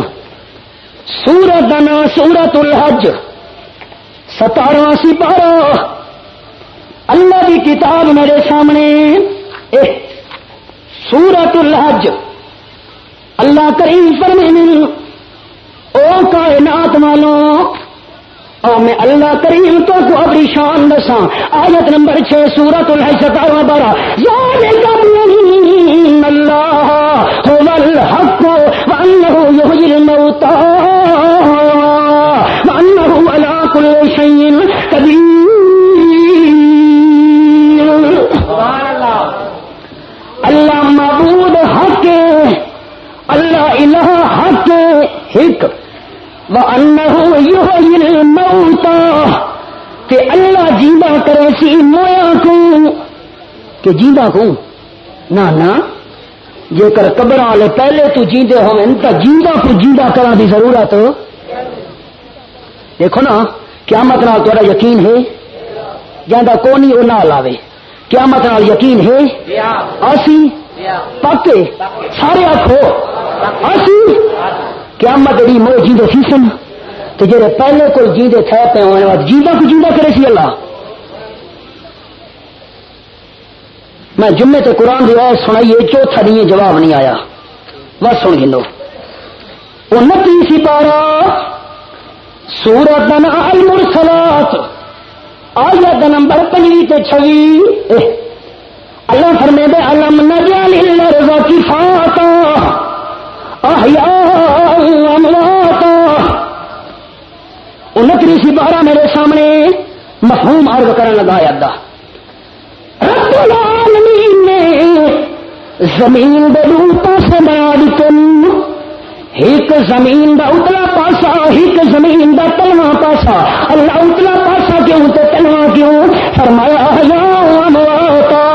سورت کا نام سورت الحج۔ ستارہ سپارہ اللہ کی کتاب میرے سامنے۔ اے، سورت الحج۔ اللہ کریم فرمینے او کائنات والوں اور میں اللہ کریم تو کو اپنی شان دساں۔ آیت نمبر چھ سورت الحج ستارہ بارہ۔ ذالک اللہ هو الحق وانه يحيي الموتى وانه على كل شيء قدير اللہ اللہ معبود حق، اللہ الہ حق حق يحيي الموتى کہ اللہ جیندہ کرے سی مویا کو کہ جیندہ کو نہ نہ۔ جے کر قبر والے پہلے تو جیندے ہوئے تو جیندہ کو جیندہ کرا دی ضرورت۔ دیکھو نا قیامت نال تھوڑا یقین ہے؟ جاندہ کونی وہ نہ لاوے قیامت نال یقین ہے؟ آسی پکے سارے آخو آسی قیامت جڑی مو جیندے سی سن تو جڑے پہلے کوئی جیندے تھے پہ ہونے بعد جیندہ کو جیندہ کرے سی اللہ۔ میں جمعے تے قرآن دی آیت سنائیے، چوتھا نہیں جواب نہیں آیا۔ بس سن گنو انتی سی پارا سورت دن المرسلات۔ آیت نمبر پنجی تے چھوی۔ اللہ فرمے دے علم نجال الارض کفاتا۔ احیاء انتری سی بارہ میرے سامنے مفہوم عرض کرنے لگا آیت رب العالمین نے زمین دے دو پاسے بنا دیتے ایک زمین دا اتلا پاسا، ایک زمین دا تلوا پاسا۔ اللہ اتلا پاسا کیوں تے تلوا کیوں؟ فرمایا موتا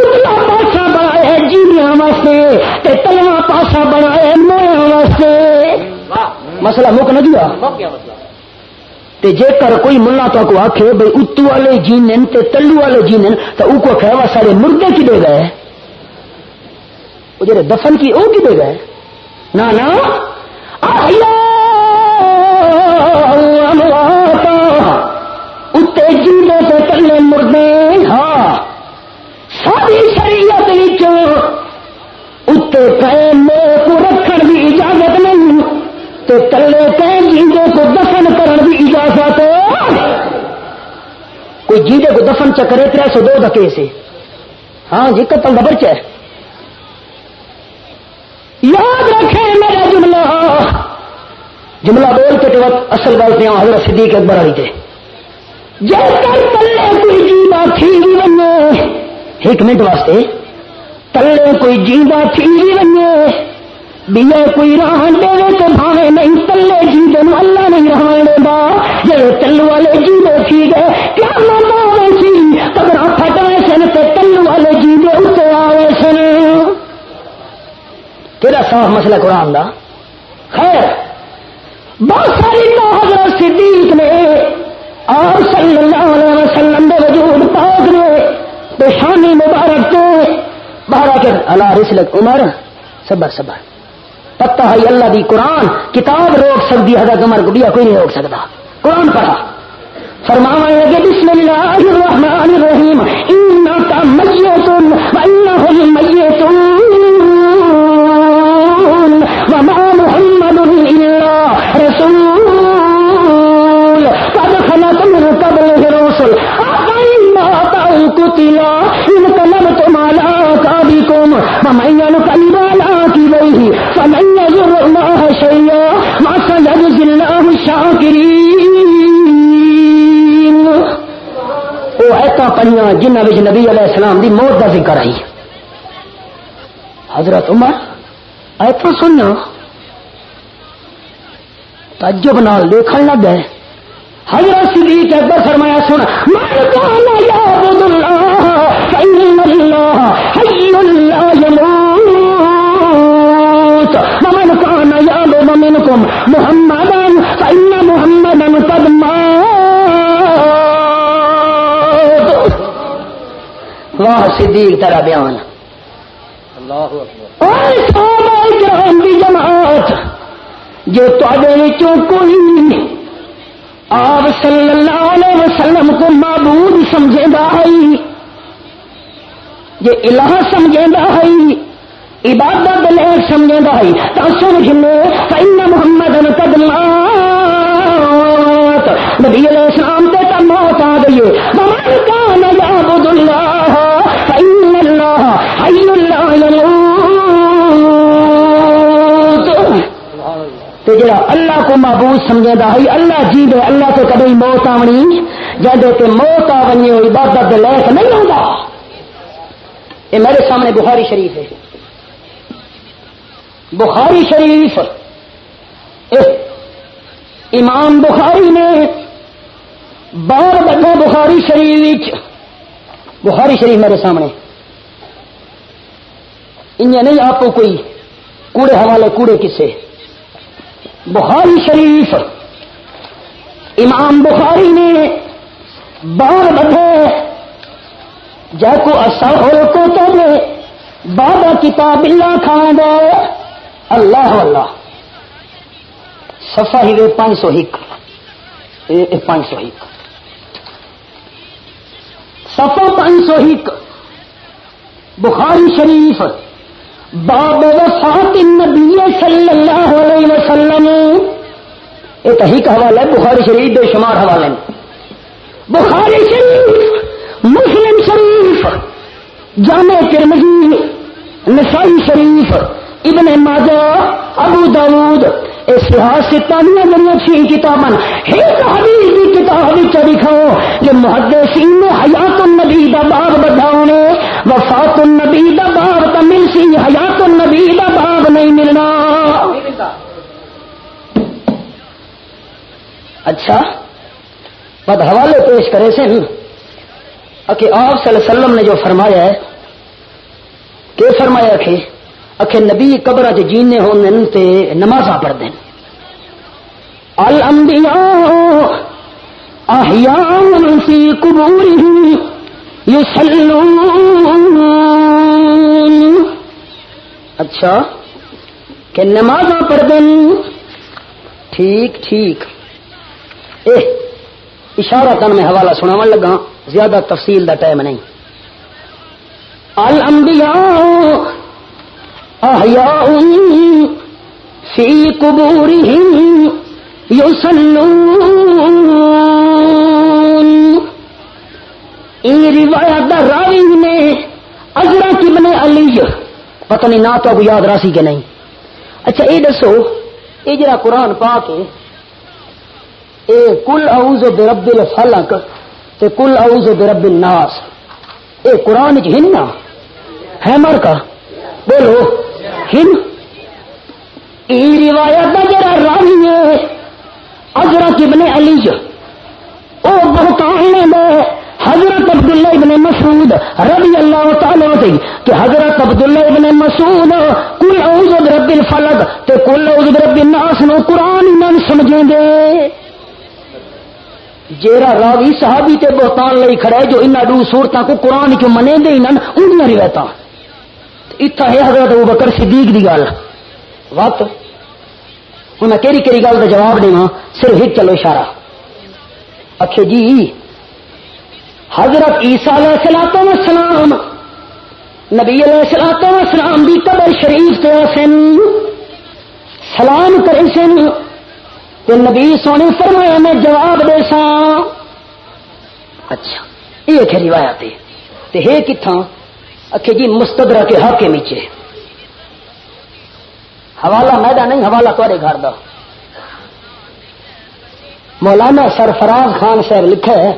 اتلا پاسا بنایا جیویاں واسطے تے تلوا پاسا بنایا مویا واسطے۔ مسئلہ مک نہ دیا۔ تے جے کر کوئی ملا تو کو آخے بھائی اتو والے جینن تے تلو والے جینن تو او کو کہوا سارے مردے کی دے گئے جڑے دفن کی او کی دے گئے نہ اتنے جیندے تے تلے مردے ہاں ساری شریعت پے کو رکھن کی اجازت نہیں تو تلے پہ جیندے کو دفن کرن کی اجازت کوئی جیندے کو دفن چکرے تر سو دو دکے سے۔ ہاں جی قتل کا برچ ہے۔ یاد رکھے میرا جملہ۔ جملہ بول کے تو اصل گل پہ حضرت صدیق اکبر والی تھے جب تک تلے کوئی جیوا تھی بھی بنے ایک منٹ واسطے۔ تلے کوئی جیوا تھی بھی بنے بیا کوئی رہن دے تو بھاوے نہیں تلے جی جیتے اللہ نہیں رہن دے گا تلو والے جی جیوے تھی گئے کیا مانا سی؟ قبر پھٹائے سن تو تلو والے جیوے اتنے آئے سن۔ کہڑا صاف مسئلہ قرآن دا۔ خیر، بہت ساری تو حضرت صدیق نے اور صلی اللہ علیہ وسلم دے وجود پاک نے، پیشانی مبارک کے بارہ کے اللہ رسلک عمر، صبر صبر۔ پتہ ہے اللہ دی قرآن، کتاب روک سکتی حضرت عمر کو کوئی نہیں روک سکتا۔ قرآن پڑھا۔ فرمانا ہے کہ بسم اللہ الرحمن الرحیم۔ انکا میتن و انہم میتن وما محمد إلا رسول قد خلت من قبله رسل أفإن ماتوا قتلا انقلبتم على أعقابكم ومن ينقلب على فلن يضر الله شيئا وسيجزي الله الشاكرين. وہ پڑھیاں جنہ بچ نبی علیہ السلام دی موت کا ذکر آئی۔ حضرت عمر ایتھا سننا۔ تجب نال دیکھن لگ گئے۔ حضرت صدیق اکبر فرمایا، سن من اللہ؟ فإن اللہ حی لا يموت. ومن کان یعبد منکم محمدا فإن محمدا قد مات. واہ صدیق تیرا بیان۔ اللہ اکبر۔ کرام کی جماعت جو تے کوئی آپ صلی اللہ علیہ وسلم کو معبود سمجھے ہے جی الہ سمجھے ہے، عبادت لے سمجھے ہے تو سمجھ لو پہنا محمد قدمات نبی علیہ السلام تے تا موت آ گئی ہے۔ کان یعبد اللہ فإن اللہ حی اللہ تو جڑا اللہ کو محبوب سمجھے دا ہے، اللہ جی دے اللہ تو کبھی موت آنی جب تے موت آنی ہو عبادت دے لائق نہیں ہوگا یہ میرے سامنے بخاری شریف ہے۔ بخاری شریف امام بخاری نے بار بڑا بخاری شریف بخاری شریف میرے سامنے۔ انہیں نہیں، آپ کو کوئی کوڑے حوالے، کوڑے کسے بخاری شریف، امام بخاری نے بار بدھے جا کو اصا ہو کو تو دے بابا کتاب اللہ کھان دے۔ اللہ اللہ سفا ہی وے پانچ سو ایک۔ پانچ سو ایک۔ سفا پانچ سو ایک۔ بخاری شریف۔ باب وفات النبی صلی اللہ علیہ وسلم۔ یہ تو حوالہ ہے، بخاری شریف بے شمار حوالے بخاری شریف۔ مسلم شریف، جامع ترمزی نسائی شریف، ابن ماجہ، ابو داود اتہاس سے جڑی چھ کتاباں، ایک حدیث کی کتاب وچ لکھو کہ محدثین نے حیات النبی دا باب بتاؤ نے وفات النبی دا باب تو مل سی حیات النبی دا باب نہیں ملنا۔ اچھا بد حوالے پیش کرے سن۔ کہ آپ صلی اللہ علیہ وسلم نے جو فرمایا ہے، کہ فرمایا کہ اکھے نبی قبر چ جینے ہوں تے نماز پڑھ دیں الانبیاء احیاء فی قبورہم اچھا کہ نماز پڑھ دیں ٹھیک ٹھیک۔ اے، اشارہ کن میں حوالہ سنا لگا۔ زیادہ تفصیل دا ٹائم نہیں۔ الانبیاء احیاء فی قبورہم یسلون روایت دا راوی نے ازرا کی بنے علی، پتہ نہیں نہ تو یاد راسی کے نہیں۔ اچھا یہ دسو، یہ جرا قرآن پا کے اے کل اعوذ برب الفلق۔ تے کل اعوذ برب الناس۔ اے قرآن چ ہن نا؟ ہے مر کا؟ بولو۔ ہن؟ ای روایت دا جرا راوی ہے۔ ازرا کی علی۔ او بہتان نے حضرت عبداللہ ابن مسعود رضی اللہ تعالی سے کہ حضرت عبداللہ ابن مسعود کل اعوذ برب الفلق تے کل اعوذ برب الناس نو قرآن نہ سمجھیں گے۔ جیرا راوی صحابی تے بہتان لئی کھڑا ہے جو انہاں دو صورتاں کو قرآن کیوں منے دے انہاں انہاں روایتاں اتھا ہے حضرت ابو بکر صدیق دی گل وقت۔ ہوں میں کیڑی کیڑی گل کا جواب دیواں، صرف ایک چلو اشارہ۔ اکھے جی حضرت عیسیٰ علیہ سلاط وسلام نبی علیہ سلاط وسلام دی قبر شریف تے سن سلام کرے سن۔ تو نبی سونے فرمایا میں جواب دے سا اچھا یہ ہے روایت تے ہے کتھاں؟ اکھے جی مستدرا کے حق نیچے حوالہ میدا نہیں، حوالہ تھوڑے گھر دا۔ مولانا سرفراز خان صاحب لکھا ہے،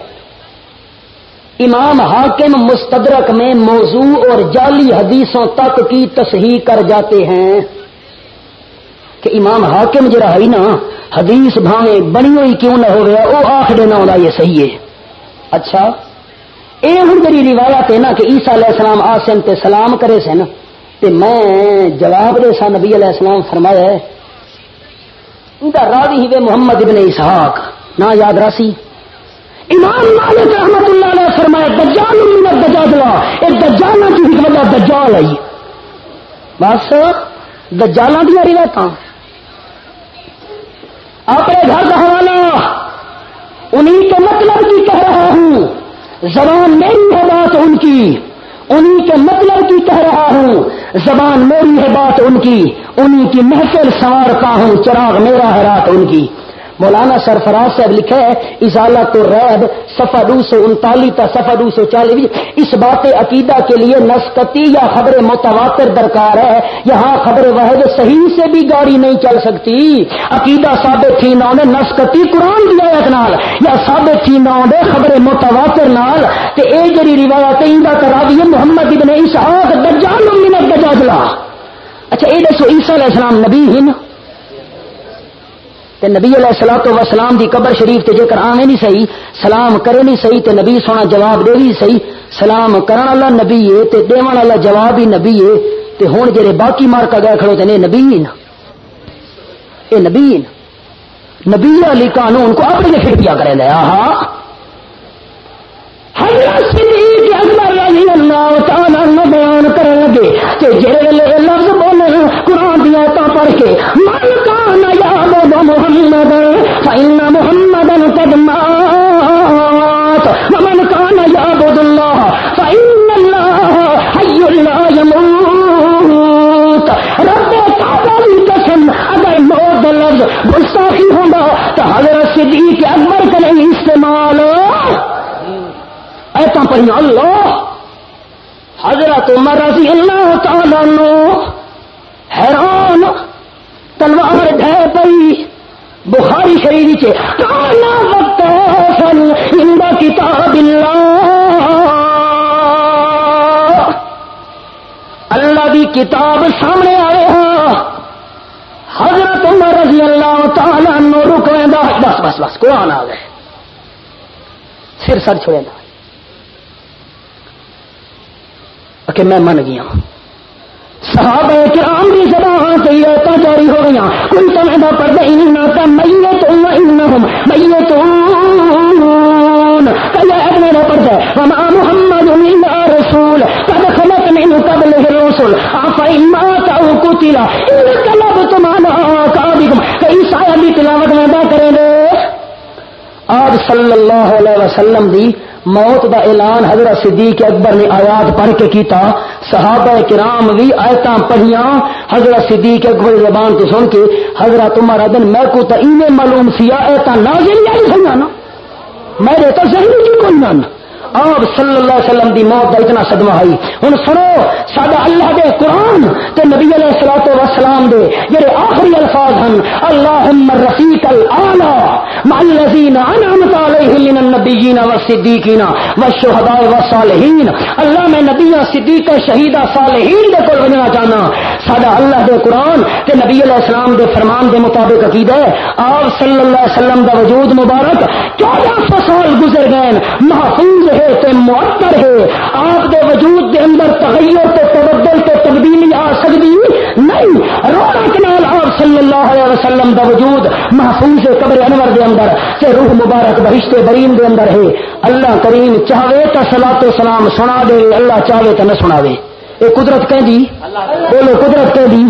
امام حاکم مستدرک میں موضوع اور جعلی حدیثوں تک کی تصحیح کر جاتے ہیں۔ کہ امام حاکم جرا ہے نا، حدیث بھاوے بنی ہوئی کیوں نہ ہو گیا وہ آخ دینا ہوتا یہ صحیح ہے۔ اچھا اے ہوں میری روایت ہے نا کہ عیسیٰ علیہ السلام آسن تے سلام کرے سے نا تے میں جواب دے سا نبی علیہ السلام فرمایا ہے، ان کا راوی ہی محمد ابن اسحاق نہ یاد راسی؟ امام مالک رحمت اللہ نے فرمایا، دجال من دجاجلا یہ دجالا کی حکمت دجال آئی بس دجالا دیا روایت اپنے گھر کا حوالہ انہیں کے مطلب کی کہہ رہا ہوں۔ زبان میری ہے بات ان کی انہیں کے مطلب کی کہہ رہا ہوں۔ زبان میری ہے بات ان کی انہیں کی محفل سوارتا ہوں، چراغ میرا ہے رات ان کی۔ مولانا سرفراز صاحب لکھا ہے ازالہ تو ریب سفا دو سو انتالیس تا سفا دو سو چالیس۔ اس بات عقیدہ کے لیے نسکتی یا خبر متواتر درکار ہے۔ یہاں خبر واحد صحیح سے بھی گاڑی نہیں چل سکتی۔ عقیدہ ثابت تھی نہ نسکتی قرآن دیا نال، یا ثابت تھی نہ خبر متواتر نال۔ تے اے جری روایت اندا کرا محمد ابن اسحاق دجال من الدجاجلا اچھا اے دسو، عیسی علیہ السلام نبی ہیں تے نبی علیہ السلام تو وسلام دی قبر شریف تے جے کر آویں نہیں صحیح، سلام کرے نہیں صحیح تے نبی سونا جواب دے بھی صحیح، سلام کرن والا نبی ہے تے دیون والا جواب ہی نبی ہے تے ہن جڑے باقی مار کا گئے کھڑو تے نے، نبی ہیں اے نبی ہیں نبی علی قانون کو اپنے فٹ کیا کرے لے، آہا۔ حضرت صدیق اکبر رضی اللہ تعالی عنہ بیان کرنے لگے کہ جڑے لفظ بولے قرآن دیا تا پڑھ کے، من کان محمد، فإن محمدا قد مات. ومن كان يعبد الله، فإن الله حي لا يموت. رب کعبہ کی قسم اگر موت لفظ گستاخی ہوگا تو حضرت صدیق اکبر کا نہیں استعمال. ایسا پڑھی اللہ، حضرت عمر رضی اللہ تعالی نو حیران، تلوار ڈھے پئی بخاری شریف کانا وقت کتاب اللہ۔ کتاب سامنے آئے ہاں۔ حضرت عمر رضی اللہ تعالی نو رکویں بس بس بس، قرآن آ گئے سر سر چھوڑے دا۔ کہ میں من گیا۔ ہوں صحابہ کرام کی زبان سے یہ تو جاری ہو گئی کوئی تو میں پڑھ دے نہ تو میے تو میے تو میرا پڑھ دے وما محمد الا رسول۔ قد خلت من قبله الرسل۔ افإما او قتل۔ انقلبتم على اعقابكم کئی سایہ بھی تلاوت میں کریں گے۔ آج صلی اللہ علیہ وسلم دی موت دا اعلان حضرت صدیق اکبر نے آیات پڑھ کے کیتا، صحابہ کرام بھی آیت پڑھیاں، حضرت صدیق اکبر زبان تو سن کے حضرت عمر ادن میں کو تا معلوم سیا ایت نازل یا سنیا نا میرے تو ذہنی کی کوئی نہ آپ صلی اللہ علیہ وسلم دی موت کا اتنا صدمہ آئی ہوں سنو سڈا اللہ دے قرآن تے نبی علیہ السلاط وسلام دے جڑے آخری الفاظ ہیں اللہ رفیق العلا الذین انعمت علیہم من النبیین والصدیقین والشہداء والصالحین۔ اللہ میں نبیاں صدیق شہیدہ صالحین دے کول وجنا چاہنا۔ سڈا اللہ دے قرآن تے نبی علیہ السلام دے فرمان دے مطابق عقیدہ ہے۔ آپ صلی اللہ علیہ وسلم دا وجود مبارک چودہ سو سال گزر گئے محفوظ ہے تے معطر ہے۔ آپ دے وجود دے اندر تغیر تے تبدل تے تبدیلی آ سکتی نہیں۔ رونق نال آپ صلی اللہ علیہ وسلم دا وجود محفوظ قبر انور دے اندر تے روح مبارک بہشتے برین دے اندر ہے۔ اللہ کریم چاہے تو سلا تو سلام سنا دے، اللہ چاہے تو نہ سنا دے۔ یہ قدرت کہ دی؟ بولو قدرت کہ دی؟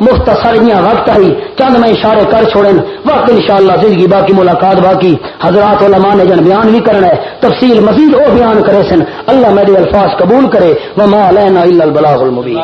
مختصر وقت آئی، چند میں اشارے کر چھوڑیں۔ وقت انشاءاللہ زندگی باقی، ملاقات باقی۔ حضرات علماء نے جن بیان بھی کرنا ہے، تفصیل مزید وہ بیان کرے سن۔ اللہ میرے الفاظ قبول کرے۔ وما علینا الا البلاغ المبین